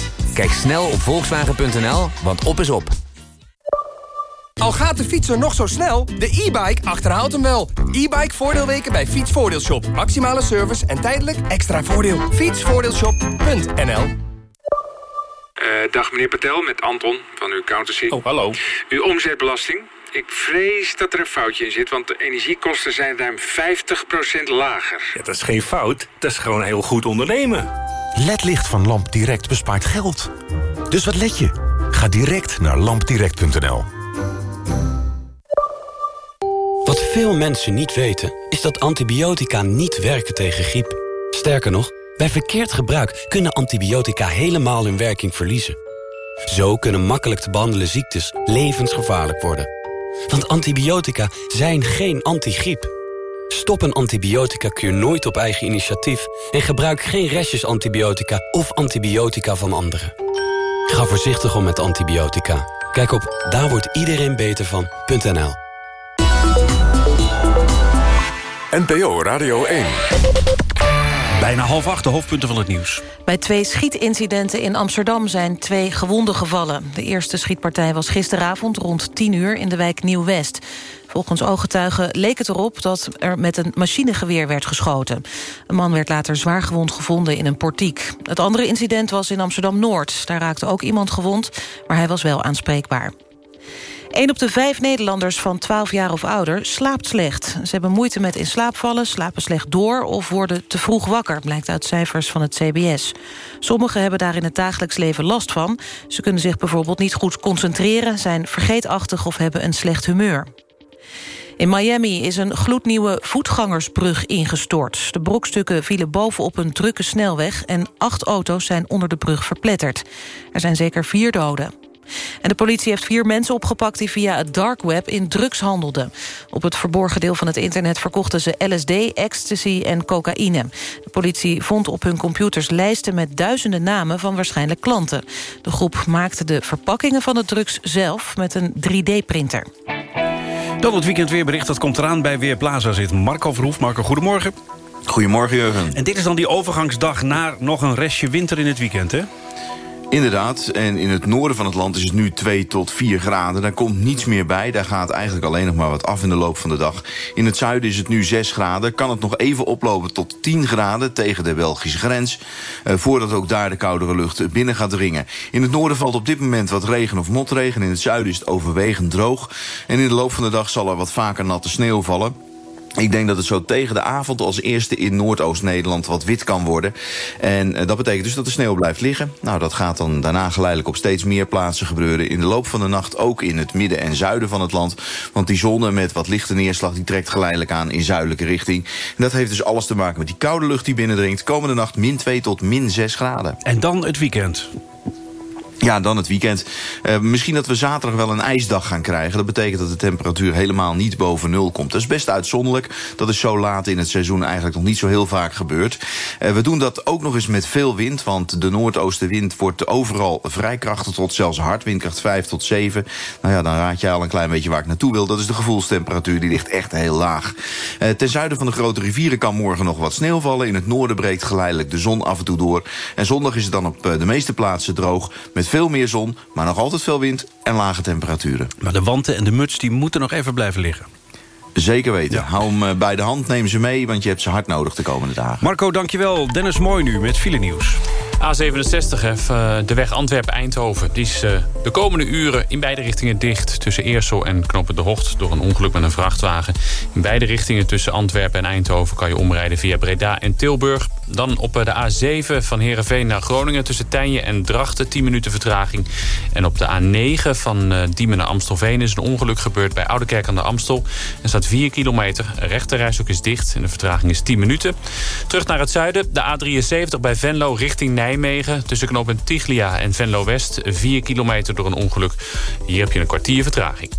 Kijk snel op volkswagen.nl, want op is op. Al gaat de fietser nog zo snel, de e-bike achterhaalt hem wel. E-bike voordeelweken bij Fietsvoordeelshop. Maximale service en tijdelijk extra voordeel. Fietsvoordeelshop.nl Uh, dag meneer Patel, met Anton van uw accountancy. Oh, hallo. Uw omzetbelasting. Ik vrees dat er een foutje in zit, want de energiekosten zijn ruim 50% lager. Ja, dat is geen fout, dat is gewoon heel goed ondernemen. LED-licht van Lamp Direct bespaart geld. Dus wat let je? Ga direct naar lampdirect.nl. Wat veel mensen niet weten, is dat antibiotica niet werken tegen griep. Sterker nog, bij verkeerd gebruik kunnen antibiotica helemaal hun werking verliezen. Zo kunnen makkelijk te behandelen ziektes levensgevaarlijk worden. Want antibiotica zijn geen antigriep. Stop een antibiotica-kuur nooit op eigen initiatief... en gebruik geen restjes antibiotica of antibiotica van anderen. Ga voorzichtig om met antibiotica. Kijk op daar iedereen beter van.nl. NPO Radio 1. Bijna half acht, de hoofdpunten van het nieuws. Bij twee schietincidenten in Amsterdam zijn twee gewonden gevallen. De eerste schietpartij was gisteravond rond 10 uur in de wijk Nieuw-West. Volgens ooggetuigen leek het erop dat er met een machinegeweer werd geschoten. Een man werd later zwaar gewond gevonden in een portiek. Het andere incident was in Amsterdam-Noord. Daar raakte ook iemand gewond, maar hij was wel aanspreekbaar. Een op de vijf Nederlanders van 12 jaar of ouder slaapt slecht. Ze hebben moeite met in slaap vallen, slapen slecht door... of worden te vroeg wakker, blijkt uit cijfers van het CBS. Sommigen hebben daar in het dagelijks leven last van. Ze kunnen zich bijvoorbeeld niet goed concentreren... zijn vergeetachtig of hebben een slecht humeur. In Miami is een gloednieuwe voetgangersbrug ingestort. De brokstukken vielen bovenop een drukke snelweg... en acht auto's zijn onder de brug verpletterd. Er zijn zeker vier doden. En de politie heeft vier mensen opgepakt die via het dark web in drugs handelden. Op het verborgen deel van het internet verkochten ze LSD, ecstasy en cocaïne. De politie vond op hun computers lijsten met duizenden namen van waarschijnlijk klanten. De groep maakte de verpakkingen van de drugs zelf met een 3D-printer. Dan het weekend weerbericht, dat komt eraan. Bij Weerplaza zit Marco Verhoef. Marco, goedemorgen. Goedemorgen, Jurgen. En dit is dan die overgangsdag naar nog een restje winter in het weekend, hè? Inderdaad, en in het noorden van het land is het nu 2 tot 4 graden. Daar komt niets meer bij, daar gaat eigenlijk alleen nog maar wat af in de loop van de dag. In het zuiden is het nu 6 graden, kan het nog even oplopen tot 10 graden... tegen de Belgische grens, eh, voordat ook daar de koudere lucht binnen gaat dringen. In het noorden valt op dit moment wat regen of motregen, in het zuiden is het overwegend droog. En in de loop van de dag zal er wat vaker natte sneeuw vallen... Ik denk dat het zo tegen de avond als eerste in Noordoost-Nederland wat wit kan worden. En uh, dat betekent dus dat de sneeuw blijft liggen. Nou, dat gaat dan daarna geleidelijk op steeds meer plaatsen gebeuren. In de loop van de nacht ook in het midden en zuiden van het land. Want die zon met wat lichte neerslag die trekt geleidelijk aan in zuidelijke richting. En dat heeft dus alles te maken met die koude lucht die binnendringt. Komende nacht min 2 tot min 6 graden. En dan het weekend. Ja, dan het weekend. Uh, misschien dat we zaterdag wel een ijsdag gaan krijgen. Dat betekent dat de temperatuur helemaal niet boven nul komt. Dat is best uitzonderlijk. Dat is zo laat in het seizoen eigenlijk nog niet zo heel vaak gebeurd. Uh, we doen dat ook nog eens met veel wind. Want de noordoostenwind wordt overal vrij krachtig tot zelfs hard. Windkracht 5 tot 7. Nou ja, dan raad je al een klein beetje waar ik naartoe wil. Dat is de gevoelstemperatuur. Die ligt echt heel laag. Uh, ten zuiden van de grote rivieren kan morgen nog wat sneeuw vallen. In het noorden breekt geleidelijk de zon af en toe door. En zondag is het dan op de meeste plaatsen droog. Met veel meer zon, maar nog altijd veel wind en lage temperaturen. Maar de wanten en de muts die moeten nog even blijven liggen. Zeker weten. Ja. Hou hem bij de hand, neem ze mee, want je hebt ze hard nodig de komende dagen. Marco, dankjewel. Dennis Mooi nu met file nieuws. A67, eh, de weg Antwerpen-Eindhoven. Die is eh, de komende uren in beide richtingen dicht... tussen Eersel en Knoppen de Hocht... door een ongeluk met een vrachtwagen. In beide richtingen tussen Antwerpen en Eindhoven... kan je omrijden via Breda en Tilburg. Dan op eh, de A7 van Heerenveen naar Groningen... tussen Tijnje en Drachten, 10 minuten vertraging. En op de A9 van Diemen naar Amstelveen... is een ongeluk gebeurd bij Oudekerk aan de Amstel. Er staat 4 kilometer, rechterreis is dicht... en de vertraging is 10 minuten. Terug naar het zuiden, de A73 bij Venlo richting Nijmegen. Tussen knooppunt Tiglia en Venlo-West. 4 kilometer door een ongeluk. Hier heb je een kwartier vertraging.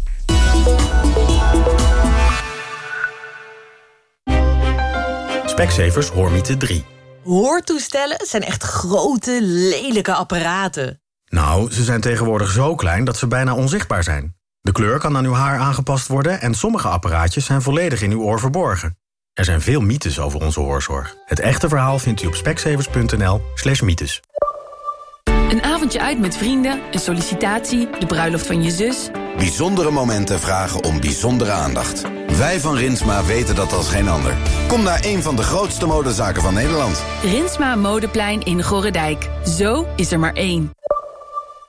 Specsavers Hoormiete 3. Hoortoestellen zijn echt grote, lelijke apparaten. Nou, ze zijn tegenwoordig zo klein dat ze bijna onzichtbaar zijn. De kleur kan aan uw haar aangepast worden... en sommige apparaatjes zijn volledig in uw oor verborgen. Er zijn veel mythes over onze hoorzorg. Het echte verhaal vindt u op speksevers.nl slash mythes. Een avondje uit met vrienden, een sollicitatie, de bruiloft van je zus. Bijzondere momenten vragen om bijzondere aandacht. Wij van Rinsma weten dat als geen ander. Kom naar een van de grootste modezaken van Nederland. Rinsma Modeplein in Gorredijk. Zo is er maar één.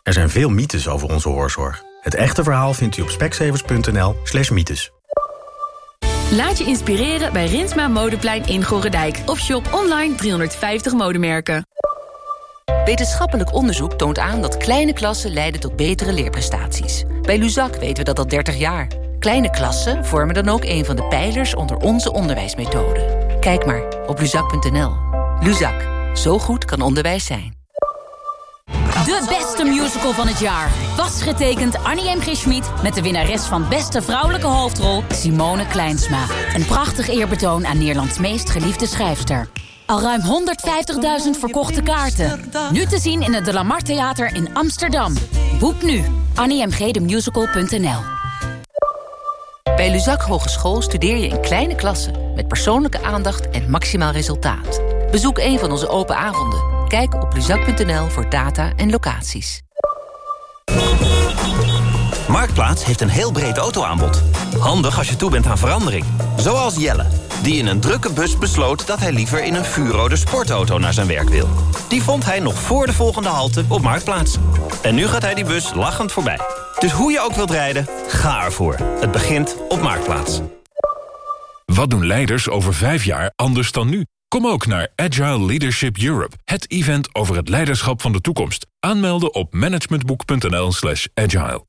Er zijn veel mythes over onze hoorzorg. Het echte verhaal vindt u op speksevers.nl slash mythes. Laat je inspireren bij Rinsma Modeplein in Gorredijk. Of shop online 350 modemerken. Wetenschappelijk onderzoek toont aan dat kleine klassen leiden tot betere leerprestaties. Bij Luzak weten we dat al 30 jaar. Kleine klassen vormen dan ook een van de pijlers onder onze onderwijsmethode. Kijk maar op luzak.nl. Luzak, zo goed kan onderwijs zijn. De beste musical van het jaar. Was getekend Annie M. G. Schmid met de winnares van beste vrouwelijke hoofdrol Simone Kleinsma. Een prachtig eerbetoon aan Nederlands meest geliefde schrijfster. Al ruim 150.000 verkochte kaarten. Nu te zien in het De Lamar Theater in Amsterdam. Boek nu. AnnieMGDemusical.nl Bij Luzak Hogeschool studeer je in kleine klassen... met persoonlijke aandacht en maximaal resultaat. Bezoek een van onze open avonden. Kijk op luzak.nl voor data en locaties. Marktplaats heeft een heel breed autoaanbod. Handig als je toe bent aan verandering. Zoals Jelle, die in een drukke bus besloot... dat hij liever in een vuurrode sportauto naar zijn werk wil. Die vond hij nog voor de volgende halte op Marktplaats. En nu gaat hij die bus lachend voorbij. Dus hoe je ook wilt rijden, ga ervoor. Het begint op Marktplaats. Wat doen leiders over vijf jaar anders dan nu? Kom ook naar Agile Leadership Europe, het event over het leiderschap van de toekomst. Aanmelden op managementboek.nl slash agile.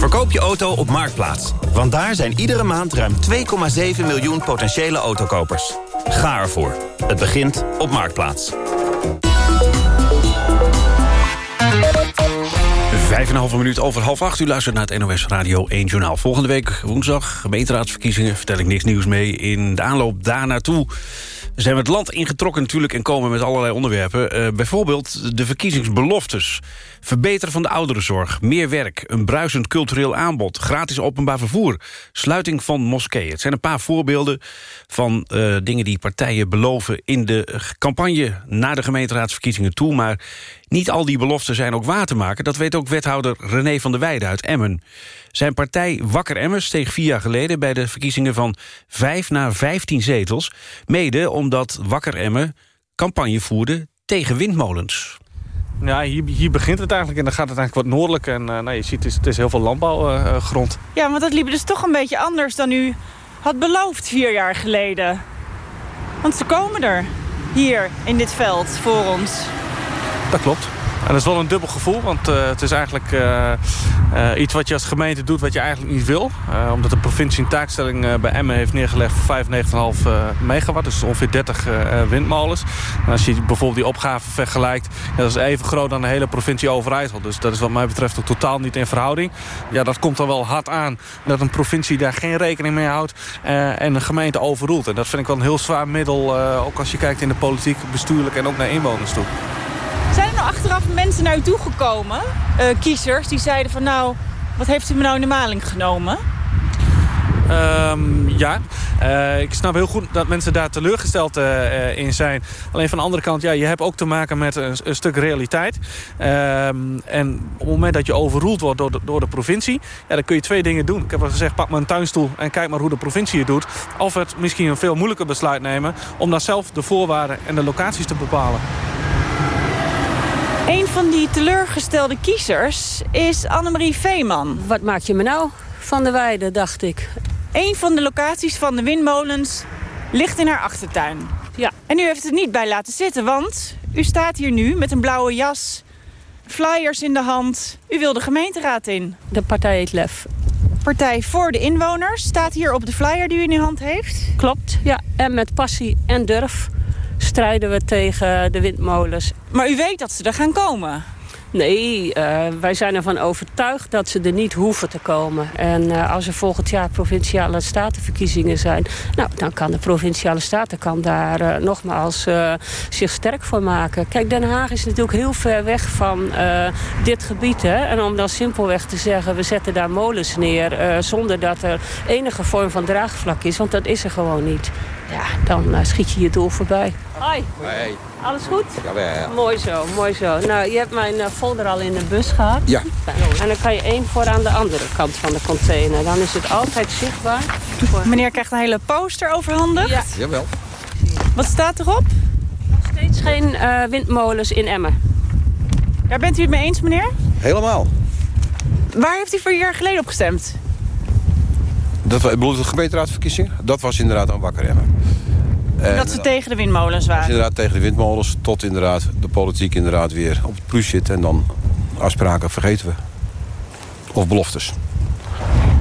Verkoop je auto op Marktplaats. Want daar zijn iedere maand ruim 2,7 miljoen potentiële autokopers. Ga ervoor. Het begint op Marktplaats. Vijf en een halve minuut over half acht. U luistert naar het NOS Radio 1 Journaal. Volgende week woensdag, gemeenteraadsverkiezingen... vertel ik niks nieuws mee. In de aanloop daar naartoe zijn we het land ingetrokken natuurlijk... en komen met allerlei onderwerpen. Uh, bijvoorbeeld de verkiezingsbeloftes. Verbeteren van de ouderenzorg, meer werk... een bruisend cultureel aanbod, gratis openbaar vervoer... sluiting van moskeeën. Het zijn een paar voorbeelden van uh, dingen die partijen beloven... in de campagne naar de gemeenteraadsverkiezingen toe. Maar niet al die beloften zijn ook waar te maken. Dat weet ook wethouder René van der Weijden uit Emmen. Zijn partij Wakker Emmen steeg vier jaar geleden... bij de verkiezingen van vijf naar vijftien zetels. Mede omdat Wakker Emmen campagne voerde tegen windmolens. Ja, hier, hier begint het eigenlijk en dan gaat het eigenlijk wat noordelijk. En uh, nou, je ziet, het is, het is heel veel landbouwgrond. Uh, ja, maar dat liep dus toch een beetje anders dan u had beloofd vier jaar geleden. Want ze komen er, hier in dit veld, voor ons. Dat klopt. En dat is wel een dubbel gevoel, want uh, het is eigenlijk uh, uh, iets wat je als gemeente doet wat je eigenlijk niet wil. omdat de provincie een taakstelling bij Emmen heeft neergelegd voor 95,5 megawatt. Dus ongeveer 30 windmolens. En als je bijvoorbeeld die opgave vergelijkt, dat is even groot dan de hele provincie Overijssel. Dus dat is wat mij betreft ook totaal niet in verhouding. Ja, dat komt dan wel hard aan dat een provincie daar geen rekening mee houdt en een gemeente overroelt. En dat vind ik wel een heel zwaar middel, ook als je kijkt in de politiek, bestuurlijk en ook naar inwoners toe. Er achteraf mensen naar u toegekomen, uh, kiezers, die zeiden van nou, wat heeft u me nou in de maling genomen? Um, ja, uh, ik snap heel goed dat mensen daar teleurgesteld uh, in zijn. Alleen van de andere kant, ja, je hebt ook te maken met een, stuk realiteit. Um, en op het moment dat je overroeld wordt door de, door de provincie... Ja, dan kun je twee dingen doen. Ik heb al gezegd, pak maar een tuinstoel en kijk maar hoe de provincie het doet. Of het misschien een veel moeilijker besluit nemen... om dan zelf de voorwaarden en de locaties te bepalen. Een van die teleurgestelde kiezers is Annemarie Veeman. Wat maak je me nou van de weide, dacht ik. Een van de locaties van de windmolens ligt in haar achtertuin. Ja. En u heeft het niet bij laten zitten, want u staat hier nu met een blauwe jas, flyers in de hand. U wil de gemeenteraad in. De partij heet LEF. Partij voor de inwoners staat hier op de flyer die u in uw hand heeft. Klopt, ja. En met passie en durf strijden we tegen de windmolens. Maar u weet dat ze er gaan komen? Nee, uh, wij zijn ervan overtuigd dat ze er niet hoeven te komen. En uh, als er volgend jaar provinciale statenverkiezingen zijn... Nou, dan kan de provinciale staten kan daar uh, nogmaals zich sterk voor maken. Kijk, Den Haag is natuurlijk heel ver weg van dit gebied. Hè? En om dan simpelweg te zeggen, we zetten daar molens neer... zonder dat er enige vorm van draagvlak is, want dat is er gewoon niet. Ja, dan schiet je je doel voorbij. Hoi. Hoi. Alles goed? Ja, Mooi zo, mooi zo. Nou, je hebt mijn uh, folder al in de bus gehad. Ja. En dan kan je één voor aan de andere kant van de container. Dan is het altijd zichtbaar. Meneer krijgt een hele poster overhandigd. Ja. Jawel. Wat staat erop? Nog steeds geen uh, windmolens in Emmen. Daar bent u het mee eens, meneer? Helemaal. Waar heeft u vier jaar geleden op gestemd? Dat, bedoelt de gemeenteraadsverkiezing? Dat was inderdaad aan Wakker Emmen. En dat ze tegen de windmolens waren? Inderdaad tegen de windmolens, tot inderdaad de politiek inderdaad weer op het plus zit. En dan afspraken vergeten we. Of beloftes.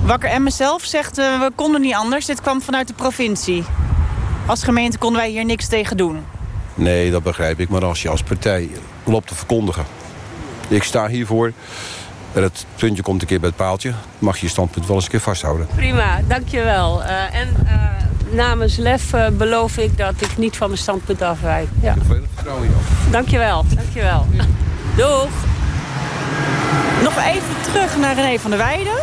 Wakker Emmen zelf zegt, uh, we konden niet anders. Dit kwam vanuit de provincie. Als gemeente konden wij hier niks tegen doen. Nee, dat begrijp ik. Maar als je als partij loopt te verkondigen. Ik sta hiervoor. En het puntje komt een keer bij het paaltje. Mag je je standpunt wel eens een keer vasthouden. Prima, dankjewel. Uh, en uh, namens LEF uh, beloof ik dat ik niet van mijn standpunt afwijk. Ja. Veel vertrouwen in jou. Dankjewel, dankjewel. Ja. Doeg. Nog even terug naar René van der Weijden.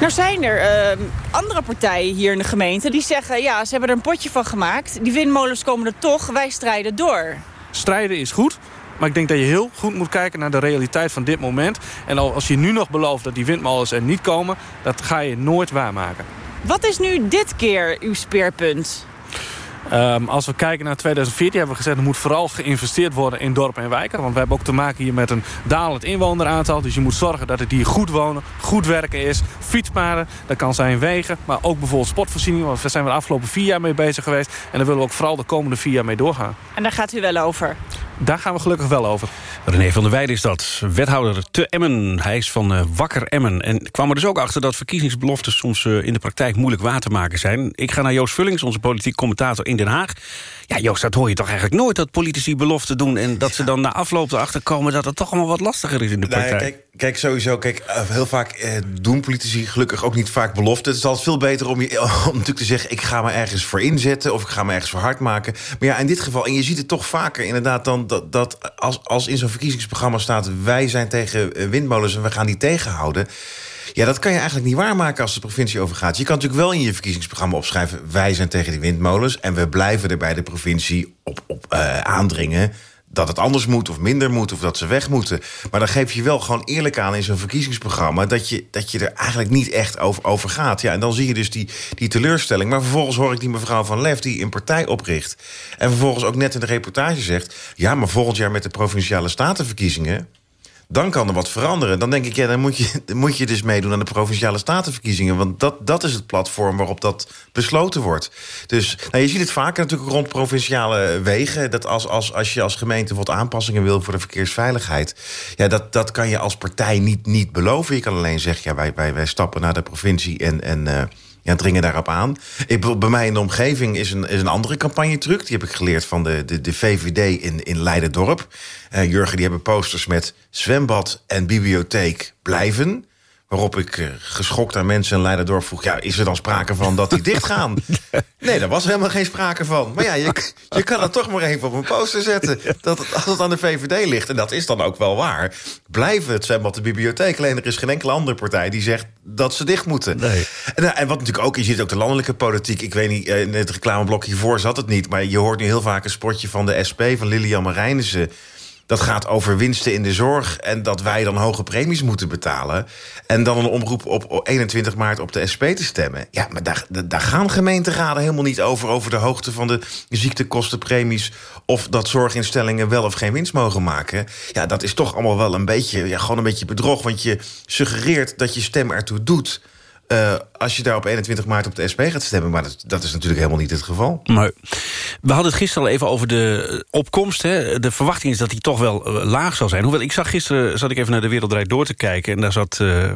Nou zijn er uh, andere partijen hier in de gemeente die zeggen... ja, ze hebben er een potje van gemaakt. Die windmolens komen er toch, wij strijden door. Strijden is goed, maar ik denk dat je heel goed moet kijken naar de realiteit van dit moment. En als je nu nog belooft dat die windmolens er niet komen... dat ga je nooit waarmaken. Wat is nu dit keer uw speerpunt? Um, als we kijken naar 2014 hebben we gezegd... er moet vooral geïnvesteerd worden in dorpen en wijken. Want we hebben ook te maken hier met een dalend inwoneraantal. Dus je moet zorgen dat het hier goed wonen, goed werken is. Fietspaden, dat kan zijn wegen. Maar ook bijvoorbeeld sportvoorziening. Want daar zijn we de afgelopen vier jaar mee bezig geweest. En daar willen we ook vooral de komende vier jaar mee doorgaan. En daar gaat u wel over? Daar gaan we gelukkig wel over. René van der Weijden is dat, wethouder te Emmen. Hij is van uh, Wakker Emmen. En kwam er dus ook achter dat verkiezingsbeloftes... soms uh, in de praktijk moeilijk waar te maken zijn. Ik ga naar Joost Vullings, onze politiek commentator in Den Haag. Ja, Joost, dat hoor je toch eigenlijk nooit... dat politici beloften doen... en dat ze dan na afloop erachter komen... dat het toch allemaal wat lastiger is in de praktijk. Nou, kijk, kijk, sowieso, kijk, heel vaak eh, doen politici gelukkig ook niet vaak beloften. Het is altijd veel beter om, je, om natuurlijk te zeggen... ik ga me ergens voor inzetten of ik ga me ergens voor hard maken. Maar ja, in dit geval, en je ziet het toch vaker inderdaad... dan dat, dat als, als in zo'n verkiezingsprogramma staat... wij zijn tegen windmolens en we gaan die tegenhouden... Ja, dat kan je eigenlijk niet waarmaken als de provincie overgaat. Je kan natuurlijk wel in je verkiezingsprogramma opschrijven... wij zijn tegen die windmolens en we blijven er bij de provincie op, op uh, aandringen dat het anders moet of minder moet of dat ze weg moeten. Maar dan geef je wel gewoon eerlijk aan in zo'n verkiezingsprogramma... Dat je, dat je er eigenlijk niet echt over, over gaat. Ja, en dan zie je dus die, die teleurstelling. Maar vervolgens hoor ik die mevrouw van Lef die een partij opricht... en vervolgens ook net in de reportage zegt... ja, maar volgend jaar met de Provinciale Statenverkiezingen dan kan er wat veranderen. Dan denk ik, ja, dan moet je, moet je dus meedoen aan de provinciale statenverkiezingen. Want dat, dat is het platform waarop dat besloten wordt. Dus nou, je ziet het vaker natuurlijk rond provinciale wegen. Dat als, als, als je als gemeente wat aanpassingen wil voor de verkeersveiligheid. Ja, dat, dat kan je als partij niet, niet beloven. Je kan alleen zeggen, ja, wij, wij, wij stappen naar de provincie en. en uh, ja, dringen daarop aan. Ik, bij mij in de omgeving is een, is een andere campagnetruc. Die heb ik geleerd van de, de, de VVD in, in Leiden-dorp. Uh, Jurgen, die hebben posters met zwembad en bibliotheek blijven. Waarop ik uh, geschokt aan mensen in Leiden-dorp vroeg... ja, is er dan sprake van dat die dichtgaan? Nee, daar was helemaal geen sprake van. Maar ja, je, je kan het toch maar even op een poster zetten... Dat het, als het aan de VVD ligt. En dat is dan ook wel waar. Blijven het zwembad de bibliotheek. Alleen er is geen enkele andere partij die zegt dat ze dicht moeten. Nee. En, en, wat natuurlijk ook, je ziet ook de landelijke politiek. Ik weet niet, in het reclameblok hiervoor zat het niet... maar je hoort nu heel vaak een spotje van de SP, van Lilian Marijnissen dat gaat over winsten in de zorg... en dat wij dan hoge premies moeten betalen... en dan een omroep op 21 maart op de SP te stemmen. Ja, maar daar, daar gaan gemeenteraden helemaal niet over... over de hoogte van de ziektekostenpremies... of dat zorginstellingen wel of geen winst mogen maken. Ja, dat is toch allemaal wel een beetje, ja, gewoon een beetje bedrog... want je suggereert dat je stem ertoe doet... Uh, als je daar op 21 maart op de SP gaat stemmen. Maar dat, dat is natuurlijk helemaal niet het geval. We hadden het gisteren al even over de opkomst. Hè. De verwachting is dat die toch wel uh, laag zal zijn. Hoewel, ik zag gisteren zat ik even naar de Wereldrijd door te kijken. En daar zat uh,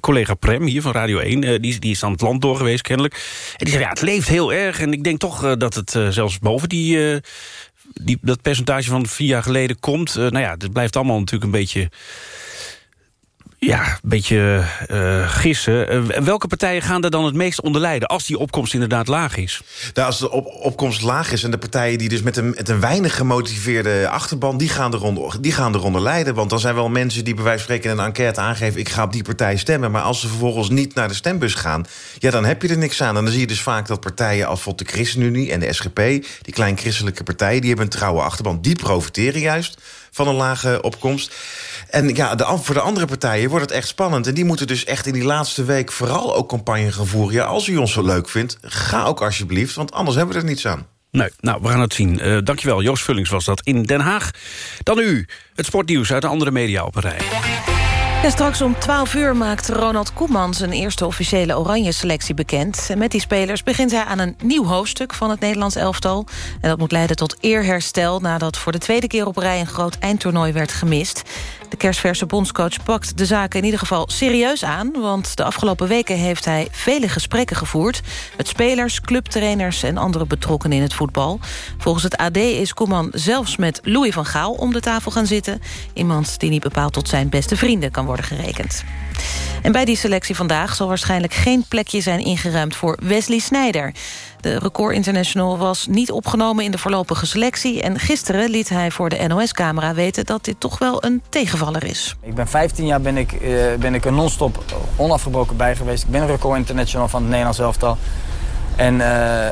collega Prem hier van Radio 1. die, die is aan het land door geweest kennelijk. En die zei, ja, het leeft heel erg. En ik denk toch dat het zelfs boven die... Die, dat percentage van vier jaar geleden komt. nou ja, het blijft allemaal natuurlijk een beetje ja, een beetje uh, gissen. Uh, welke partijen gaan er dan het meest onder lijden... als die opkomst inderdaad laag is? Nou, als de op opkomst laag is en de partijen die dus met een, weinig gemotiveerde achterban... Die gaan, eronder, die gaan eronder lijden. Want dan zijn wel mensen die bij wijze van spreken in een enquête aangeven... ik ga op die partij stemmen. Maar als ze vervolgens niet naar de stembus gaan... ja, dan heb je er niks aan. En dan zie je dus vaak dat partijen als de ChristenUnie en de SGP... die klein christelijke partijen, die hebben een trouwe achterban. Die profiteren juist van een lage opkomst. En ja, de, voor de andere partijen wordt het echt spannend. En die moeten dus echt in die laatste week vooral ook campagne gaan voeren. Ja, als u ons zo leuk vindt, ga ook alsjeblieft, want anders hebben we er niets aan. Nee, nou, we gaan het zien. Uh, dankjewel, Joost Vullings was dat in Den Haag. Dan u, het sportnieuws uit de andere media op. Straks om 12 uur maakt Ronald Koeman zijn eerste officiële oranje selectie bekend. En met die spelers begint hij aan een nieuw hoofdstuk van het Nederlands elftal. En dat moet leiden tot eerherstel nadat voor de tweede keer op rij een groot eindtoernooi werd gemist. De kerstverse bondscoach pakt de zaken in ieder geval serieus aan... want de afgelopen weken heeft hij vele gesprekken gevoerd... met spelers, clubtrainers en andere betrokkenen in het voetbal. Volgens het AD is Koeman zelfs met Louis van Gaal om de tafel gaan zitten. Iemand die niet bepaald tot zijn beste vrienden kan worden gerekend. En bij die selectie vandaag zal waarschijnlijk geen plekje zijn ingeruimd voor Wesley Sneijder. De Record International was niet opgenomen in de voorlopige selectie... en gisteren liet hij voor de NOS-camera weten dat dit toch wel een tegenvaller is. Ik ben 15 jaar ben ik, uh, ben ik er non-stop onafgebroken bij geweest. Ik ben Record International van het Nederlands elftal. En uh, uh,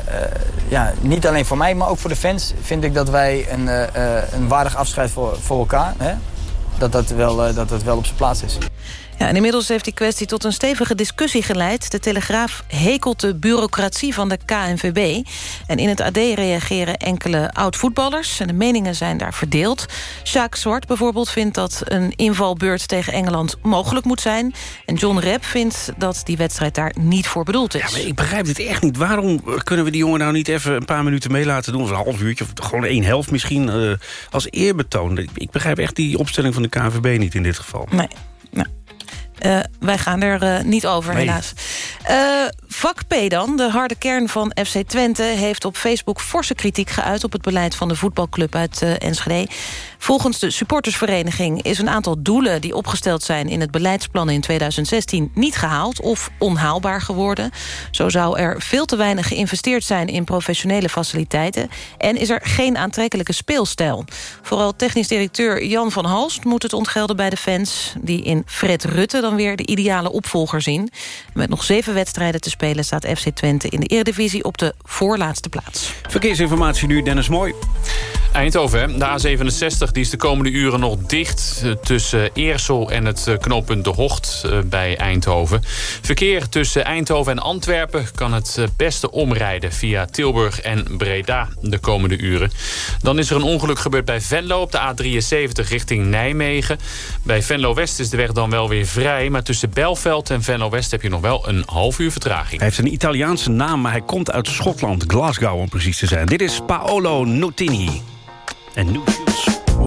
ja, niet alleen voor mij, maar ook voor de fans vind ik dat wij een, een waardig afscheid voor, voor elkaar... Hè? Dat dat wel, dat dat wel op zijn plaats is. Ja, en inmiddels heeft die kwestie tot een stevige discussie geleid. De Telegraaf hekelt de bureaucratie van de KNVB. En in het AD reageren enkele oud-voetballers. En de meningen zijn daar verdeeld. Jacques Zwart bijvoorbeeld vindt dat een invalbeurt tegen Engeland mogelijk moet zijn. En John Rep vindt dat die wedstrijd daar niet voor bedoeld is. Ja, maar ik begrijp dit echt niet. Waarom kunnen we die jongen nou niet even een paar minuten mee laten doen? Of een half uurtje, of gewoon één helft misschien, uh, als eerbetoon. Ik begrijp echt die opstelling van de KNVB niet in dit geval. Nee, uh, wij gaan er uh, niet over, nee. helaas. Uh, vak P dan, de harde kern van FC Twente... heeft op Facebook forse kritiek geuit... op het beleid van de voetbalclub uit Enschede. Volgens de supportersvereniging is een aantal doelen... die opgesteld zijn in het beleidsplan in 2016 niet gehaald... of onhaalbaar geworden. Zo zou er veel te weinig geïnvesteerd zijn... in professionele faciliteiten... en is er geen aantrekkelijke speelstijl. Vooral technisch directeur Jan van Halst moet het ontgelden bij de fans... die in Fred Rutte dan weer de ideale opvolger zien. Met nog zeven wedstrijden te spelen staat FC Twente in de Eredivisie op de voorlaatste plaats. Verkeersinformatie nu, Dennis Mooi. Eindhoven, de A67 die is de komende uren nog dicht... Eh, tussen Eersel en het eh, knooppunt De Hocht eh, bij Eindhoven. Verkeer tussen Eindhoven en Antwerpen kan het beste omrijden... via Tilburg en Breda de komende uren. Dan is er een ongeluk gebeurd bij Venlo op de A73 richting Nijmegen. Bij Venlo-West is de weg dan wel weer vrij... maar tussen Belveld en Venlo-West heb je nog wel een half uur vertraging. Hij heeft een Italiaanse naam, maar hij komt uit Schotland, Glasgow om precies te zijn. Dit is Paolo Nutini. and new shoes.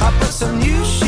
I put some new shoes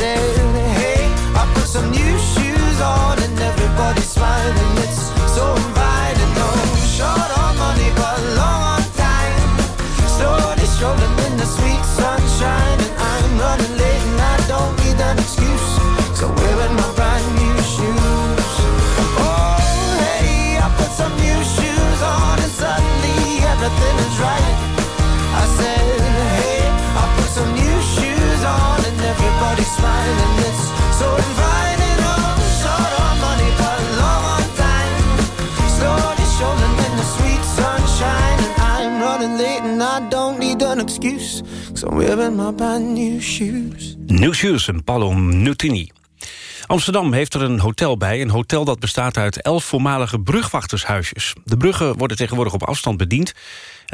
Hey, I put some new shoes on, and everybody's smiling. It's so inviting. No short on money, but long on time. Slowly strolling in the sweet new shoes. En Paolo Nutini. Amsterdam heeft er een hotel bij. Een hotel dat bestaat uit elf voormalige brugwachtershuisjes. De bruggen worden tegenwoordig op afstand bediend.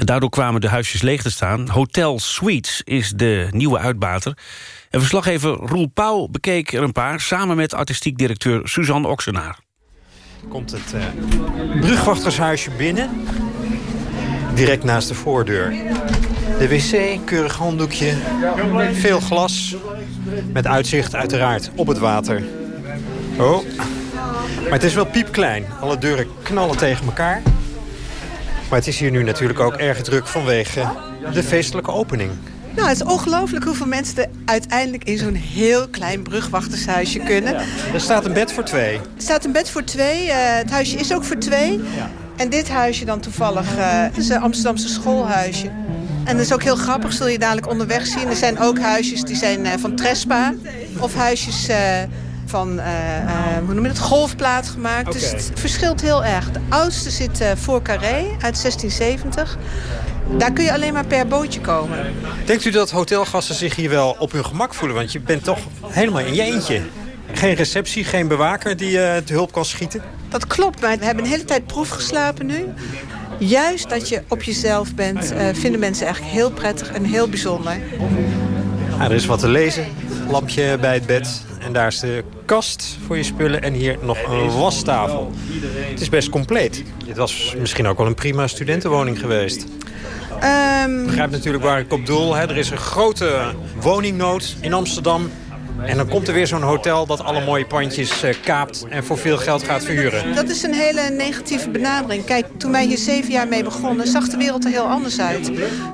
Daardoor kwamen de huisjes leeg te staan. Hotel Suites is de nieuwe uitbater. En verslaggever Roel Pauw bekeek er een paar... samen met artistiek directeur Suzanne Oksenaar. Komt het uh, brugwachtershuisje binnen. Direct naast de voordeur. De wc, keurig handdoekje, veel glas. Met uitzicht uiteraard op het water. Oh, maar het is wel piepklein. Alle deuren knallen tegen elkaar. Maar het is hier nu natuurlijk ook erg druk vanwege de feestelijke opening. Nou, het is ongelooflijk hoeveel mensen er uiteindelijk in zo'n heel klein brugwachtershuisje kunnen. Er staat een bed voor twee. Er staat een bed voor twee. Uh, het huisje is ook voor twee. En dit huisje dan toevallig uh, is een Amsterdamse schoolhuisje. En dat is ook heel grappig, zul je dadelijk onderweg zien. Er zijn ook huisjes die zijn uh, van Trespa. Of huisjes van, uh, uh, hoe noem je het, golfplaat gemaakt. Okay. Dus het verschilt heel erg. De oudste zit uh, voor Carré uit 1670. Daar kun je alleen maar per bootje komen. Denkt u dat hotelgasten zich hier wel op hun gemak voelen? Want je bent toch helemaal in je eentje. Geen receptie, geen bewaker die je te hulp kan schieten? Dat klopt, maar we hebben een hele tijd proef geslapen nu. Juist dat je op jezelf bent, vinden mensen eigenlijk heel prettig en heel bijzonder. Ah, er is wat te lezen. Lampje bij het bed. En daar is de kast voor je spullen. En hier nog een wastafel. Het is best compleet. Dit was misschien ook wel een prima studentenwoning geweest. Um... Ik begrijp natuurlijk waar ik op doel. Hè. Er is een grote woningnood in Amsterdam. En dan komt er weer zo'n hotel dat alle mooie pandjes uh, kaapt... en voor veel geld gaat verhuren. Dat is een hele negatieve benadering. Kijk, toen wij hier zeven jaar mee begonnen... zag de wereld er heel anders uit.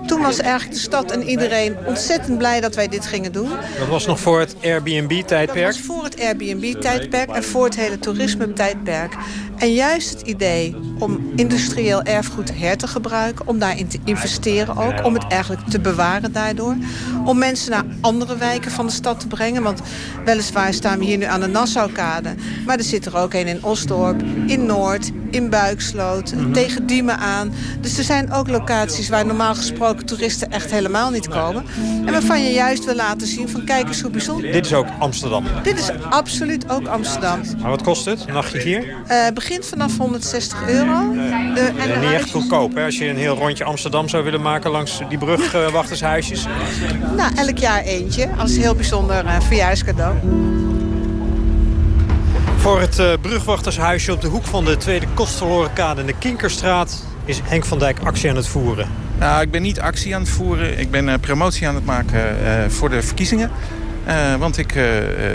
Toen was eigenlijk de stad en iedereen ontzettend blij dat wij dit gingen doen. Dat was nog voor het Airbnb-tijdperk? Dat was voor het Airbnb-tijdperk en voor het hele toerisme-tijdperk. En juist het idee om industrieel erfgoed her te gebruiken... om daarin te investeren ook, om het eigenlijk te bewaren daardoor. Om mensen naar andere wijken van de stad te brengen. Want weliswaar staan we hier nu aan de Nassaukade... maar er zit er ook een in Osdorp, in Noord, in Buiksloot, Mhm. tegen Diemen aan. Dus er zijn ook locaties waar normaal gesproken toeristen echt helemaal niet komen. En waarvan je juist wil laten zien van kijk eens hoe bijzonder. Dit is ook Amsterdam. Dit is absoluut ook Amsterdam. Maar wat kost het, een nachtje hier? Uh, begint vanaf 160 euro. De, en niet echt goedkoop, hè? Als je een heel rondje Amsterdam zou willen maken langs die brugwachtershuisjes. nou, elk jaar eentje. Als heel bijzonder uh, verjaarscadeau. Voor het uh, brugwachtershuisje op de hoek van de Tweede Kostverlorenkade en de Kinkerstraat... is Henk van Dijk actie aan het voeren. Nou, ik ben niet actie aan het voeren. Ik ben uh, promotie aan het maken uh, voor de verkiezingen. Want ik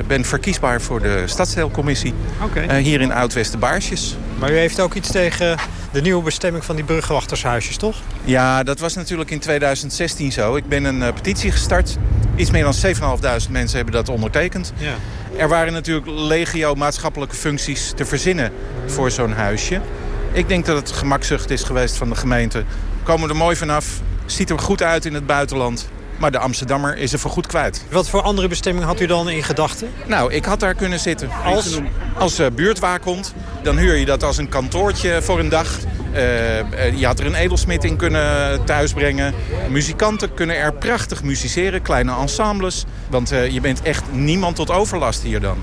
ben verkiesbaar voor de stadsdeelcommissie okay. hier in Oud-West-de-Baarsjes. Maar u heeft ook iets tegen de nieuwe bestemming van die brugwachtershuisjes, toch? Ja, dat was natuurlijk in 2016 zo. Ik ben een petitie gestart. Iets meer dan 7.500 mensen hebben dat ondertekend. Ja. Er waren natuurlijk legio maatschappelijke functies te verzinnen voor zo'n huisje. Ik denk dat het gemakzucht is geweest van de gemeente. Komen er mooi vanaf. Ziet er goed uit in het buitenland. Maar de Amsterdammer is er voorgoed kwijt. Wat voor andere bestemming had u dan in gedachten? Nou, ik had daar kunnen zitten. Als, als uh, buurtwaakhond, dan huur je dat als een kantoortje voor een dag. Eh, eh, je had er een edelsmid in kunnen thuisbrengen. Muzikanten kunnen er prachtig musiceren, kleine ensembles. Want eh, je bent echt niemand tot overlast hier dan.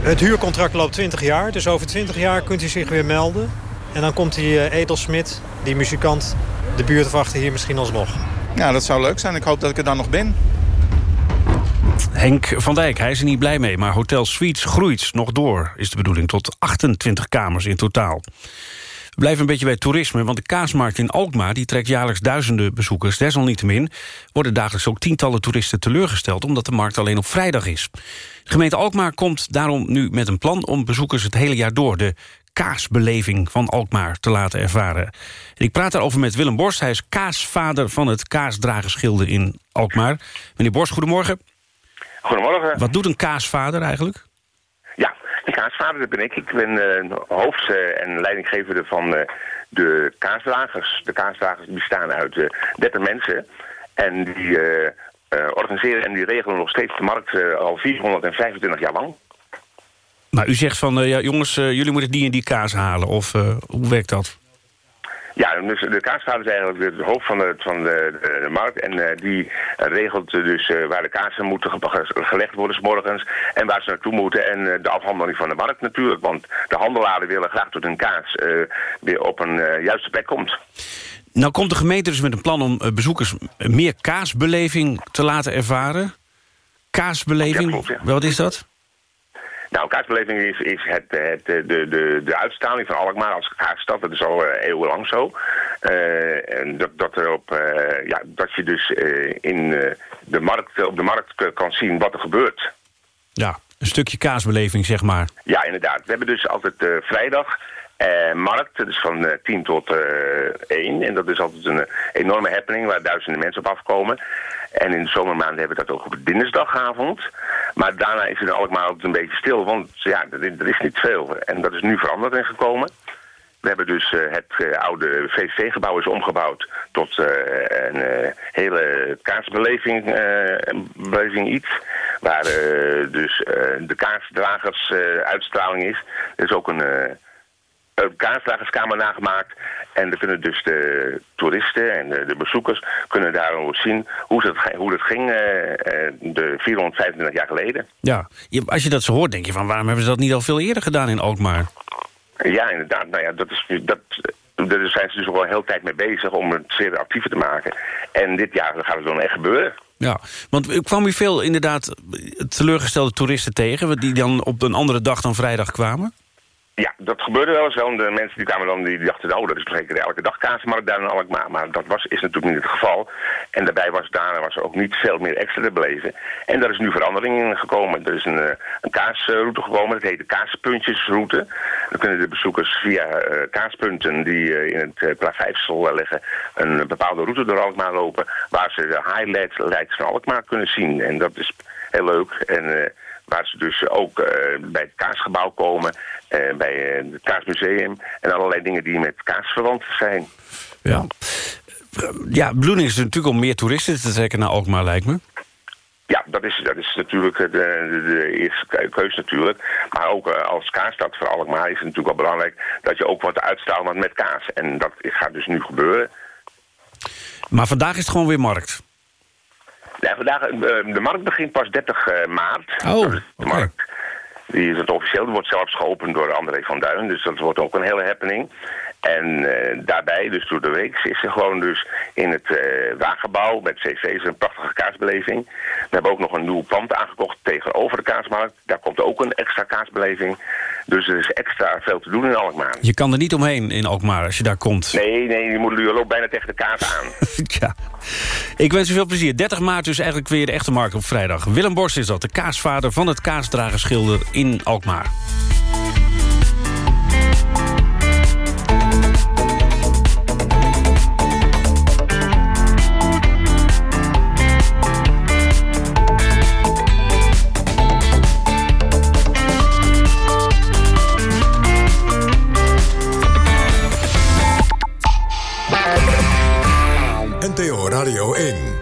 Het huurcontract loopt 20 jaar, dus over 20 jaar kunt u zich weer melden. En dan komt die eh, edelsmid, die muzikant, de buurt wachten hier misschien alsnog. Ja, dat zou leuk zijn. Ik hoop dat ik er dan nog ben. Henk van Dijk, hij is er niet blij mee, maar Hotel Suites groeit nog door, is de bedoeling, tot 28 kamers in totaal. We blijven een beetje bij toerisme, want de kaasmarkt in Alkmaar... die trekt jaarlijks duizenden bezoekers. Desalniettemin worden dagelijks ook tientallen toeristen teleurgesteld... omdat de markt alleen op vrijdag is. De gemeente Alkmaar komt daarom nu met een plan... om bezoekers het hele jaar door de kaasbeleving van Alkmaar te laten ervaren. En ik praat daarover met Willem Borst. Hij is kaasvader van het Kaasdragersgilde in Alkmaar. Meneer Borst, goedemorgen. Goedemorgen. Wat doet een kaasvader eigenlijk? Ja, de kaasvader dat ben ik. Ik ben uh, hoofd- uh, en leidinggever van uh, de kaasdragers. De kaasdragers bestaan uit 30 mensen. En die organiseren en die regelen nog steeds de markt al 425 jaar lang. Maar u zegt van, ja, jongens, jullie moeten die en die kaas halen. Of hoe werkt dat? Ja, dus de kaasvader is eigenlijk het hoofd van de, van de, de, de markt. En uh, die regelt dus uh, waar de kaarsen moeten gelegd worden s morgens. En waar ze naartoe moeten. En uh, de afhandeling van de markt natuurlijk. Want de handelaren willen graag dat hun kaas weer op een juiste plek komt. Nou komt de gemeente dus met een plan om bezoekers meer kaasbeleving te laten ervaren. Kaasbeleving, ja, klopt, ja. wat is dat? Nou, kaasbeleving is, is het, het, de, de, de uitstraling van Alkmaar als kaasstad. Dat is al uh, eeuwenlang zo. Uh, en dat, dat, er op, uh, ja, dat je dus in, de markt, op de markt kan zien wat er gebeurt. Ja, een stukje kaasbeleving, zeg maar. Ja, inderdaad. We hebben dus altijd vrijdag uh, markt, dus van uh, 10 tot uh, 1. En dat is altijd een enorme happening waar duizenden mensen op afkomen. En in de zomermaanden hebben we dat ook op dinsdagavond. Maar daarna is het Alkmaar altijd een beetje stil, want ja, er is niet veel. En dat is nu veranderd en gekomen. We hebben dus het oude VVV-gebouw is omgebouwd tot een hele kaarsbeleving beleving iets. Waar dus de kaarsdragers uitstraling is. Er is ook een een kaarsdragerskamer nagemaakt. En dan kunnen dus de toeristen en de, de bezoekers kunnen daarover zien hoe dat, hoe dat ging uh, de 425 jaar geleden. Ja, als je dat zo hoort denk je van waarom hebben ze dat niet al veel eerder gedaan in Alkmaar? Ja, inderdaad. Nou ja, dat is, dat, daar zijn ze dus al heel tijd mee bezig om het zeer actiever te maken. En dit jaar gaat het dan echt gebeuren. Ja, want kwam u veel inderdaad teleurgestelde toeristen tegen... die dan op een andere dag dan vrijdag kwamen? Ja, dat gebeurde wel eens wel. De mensen die kwamen dan, die, dachten, oh, dat is zeker elke dag kaasmarkt daar in Alkmaar. Maar dat was, is natuurlijk niet het geval. En daarbij was daarna was er ook niet veel meer extra te beleven. En daar is nu verandering in gekomen. Er is een, een kaasroute gekomen, dat heet de kaaspuntjesroute. Dan kunnen de bezoekers via uh, kaaspunten die uh, in het uh, liggen... een bepaalde route door Alkmaar lopen... waar ze de highlights van Alkmaar kunnen zien. En dat is heel leuk. En waar ze dus ook bij het kaasgebouw komen... Uh, bij uh, het Kaasmuseum en allerlei dingen die met kaas verwant zijn. Ja, ja bedoeling is natuurlijk om meer toeristen te trekken naar Alkmaar, lijkt me. Ja, dat is, dat is natuurlijk de, de, eerste keus natuurlijk. Maar ook als kaasstad voor Alkmaar is het natuurlijk wel belangrijk... dat je ook wat uitstraalt met kaas. En dat gaat dus nu gebeuren. Maar vandaag is het gewoon weer markt? Ja, vandaag, de markt begint pas 30 maart. Oh, de markt. Die is het officieel. Die wordt zelfs geopend door André van Duin. Dus dat wordt ook een hele happening. En uh, daarbij, dus door de week, is er gewoon dus in het uh, wagenbouw met CV's een prachtige kaasbeleving. We hebben ook nog een nieuw pand aangekocht tegenover de kaasmarkt. Daar komt ook een extra kaasbeleving. Dus er is extra veel te doen in Alkmaar. Je kan er niet omheen in Alkmaar als je daar komt. Nee, nee, je, moet, loopt bijna tegen de kaas aan. ja. Ik wens u veel plezier. 30 maart dus eigenlijk weer de echte markt op vrijdag. Willem Borst is dat, de kaasvader van het kaasdragerschilder in Alkmaar.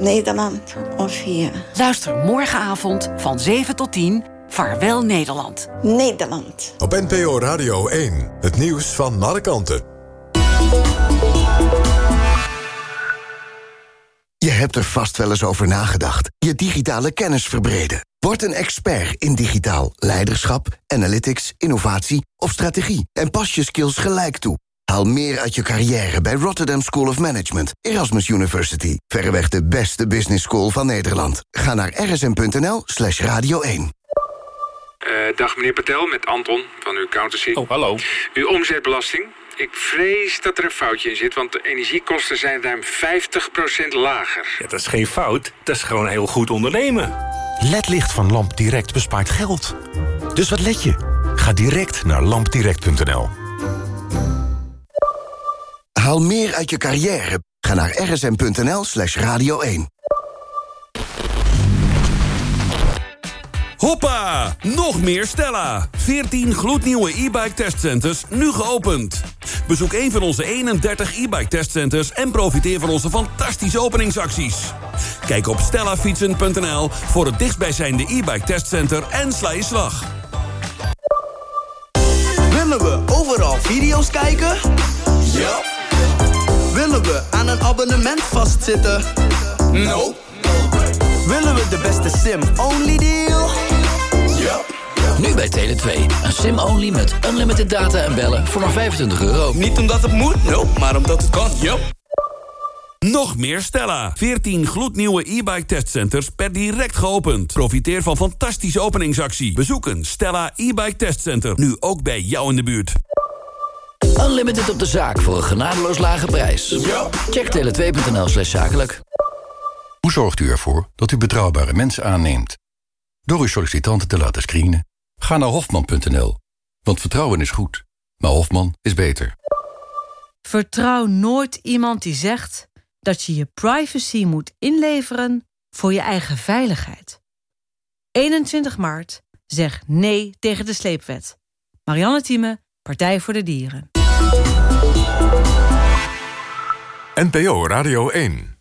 Nederland of hier? Luister morgenavond van 7 tot 10, Vaarwel Nederland. Nederland. Op NPO Radio 1, het nieuws van alle kanten. Je hebt er vast wel eens over nagedacht. Je digitale kennis verbreden. Word een expert in digitaal leiderschap, analytics, innovatie of strategie. En pas je skills gelijk toe. Haal meer uit je carrière bij Rotterdam School of Management, Erasmus University. Verreweg de beste business school van Nederland. Ga naar rsm.nl slash radio 1. Uh, dag meneer Patel, met Anton van uw accountancy. Oh, hallo. Uw omzetbelasting. Ik vrees dat er een foutje in zit, want de energiekosten zijn ruim 50% lager. Ja, dat is geen fout, dat is gewoon heel goed ondernemen. LED-licht van Lamp Direct bespaart geld. Dus wat let je? Ga direct naar lampdirect.nl. Haal meer uit je carrière. Ga naar rsm.nl slash radio 1. Hoppa! Nog meer Stella. 14 gloednieuwe e-bike testcenters, nu geopend. Bezoek een van onze 31 e-bike testcenters... en profiteer van onze fantastische openingsacties. Kijk op stellafietsen.nl voor het dichtstbijzijnde e-bike testcenter... en sla je slag. Willen we overal video's kijken? Ja. Willen we aan een abonnement vastzitten? No. Willen we de beste sim-only deal? Ja. Nu bij Tele2. Een sim-only met unlimited data en bellen voor maar 25 euro. Niet omdat het moet, nope, maar omdat het kan, yup. Nog meer Stella. 14 gloednieuwe e-bike testcenters per direct geopend. Profiteer van fantastische openingsactie. Bezoek een Stella e-bike testcenter. Nu ook bij jou in de buurt. Unlimited op de zaak voor een genadeloos lage prijs. Check tele2.nl slash zakelijk. Hoe zorgt u ervoor dat u betrouwbare mensen aanneemt? Door uw sollicitanten te laten screenen. Ga naar hofman.nl. Want vertrouwen is goed, maar Hofman is beter. Vertrouw nooit iemand die zegt dat je je privacy moet inleveren voor je eigen veiligheid. 21 maart, zeg nee tegen de sleepwet. Marianne Thieme, Partij voor de Dieren. NPO Radio 1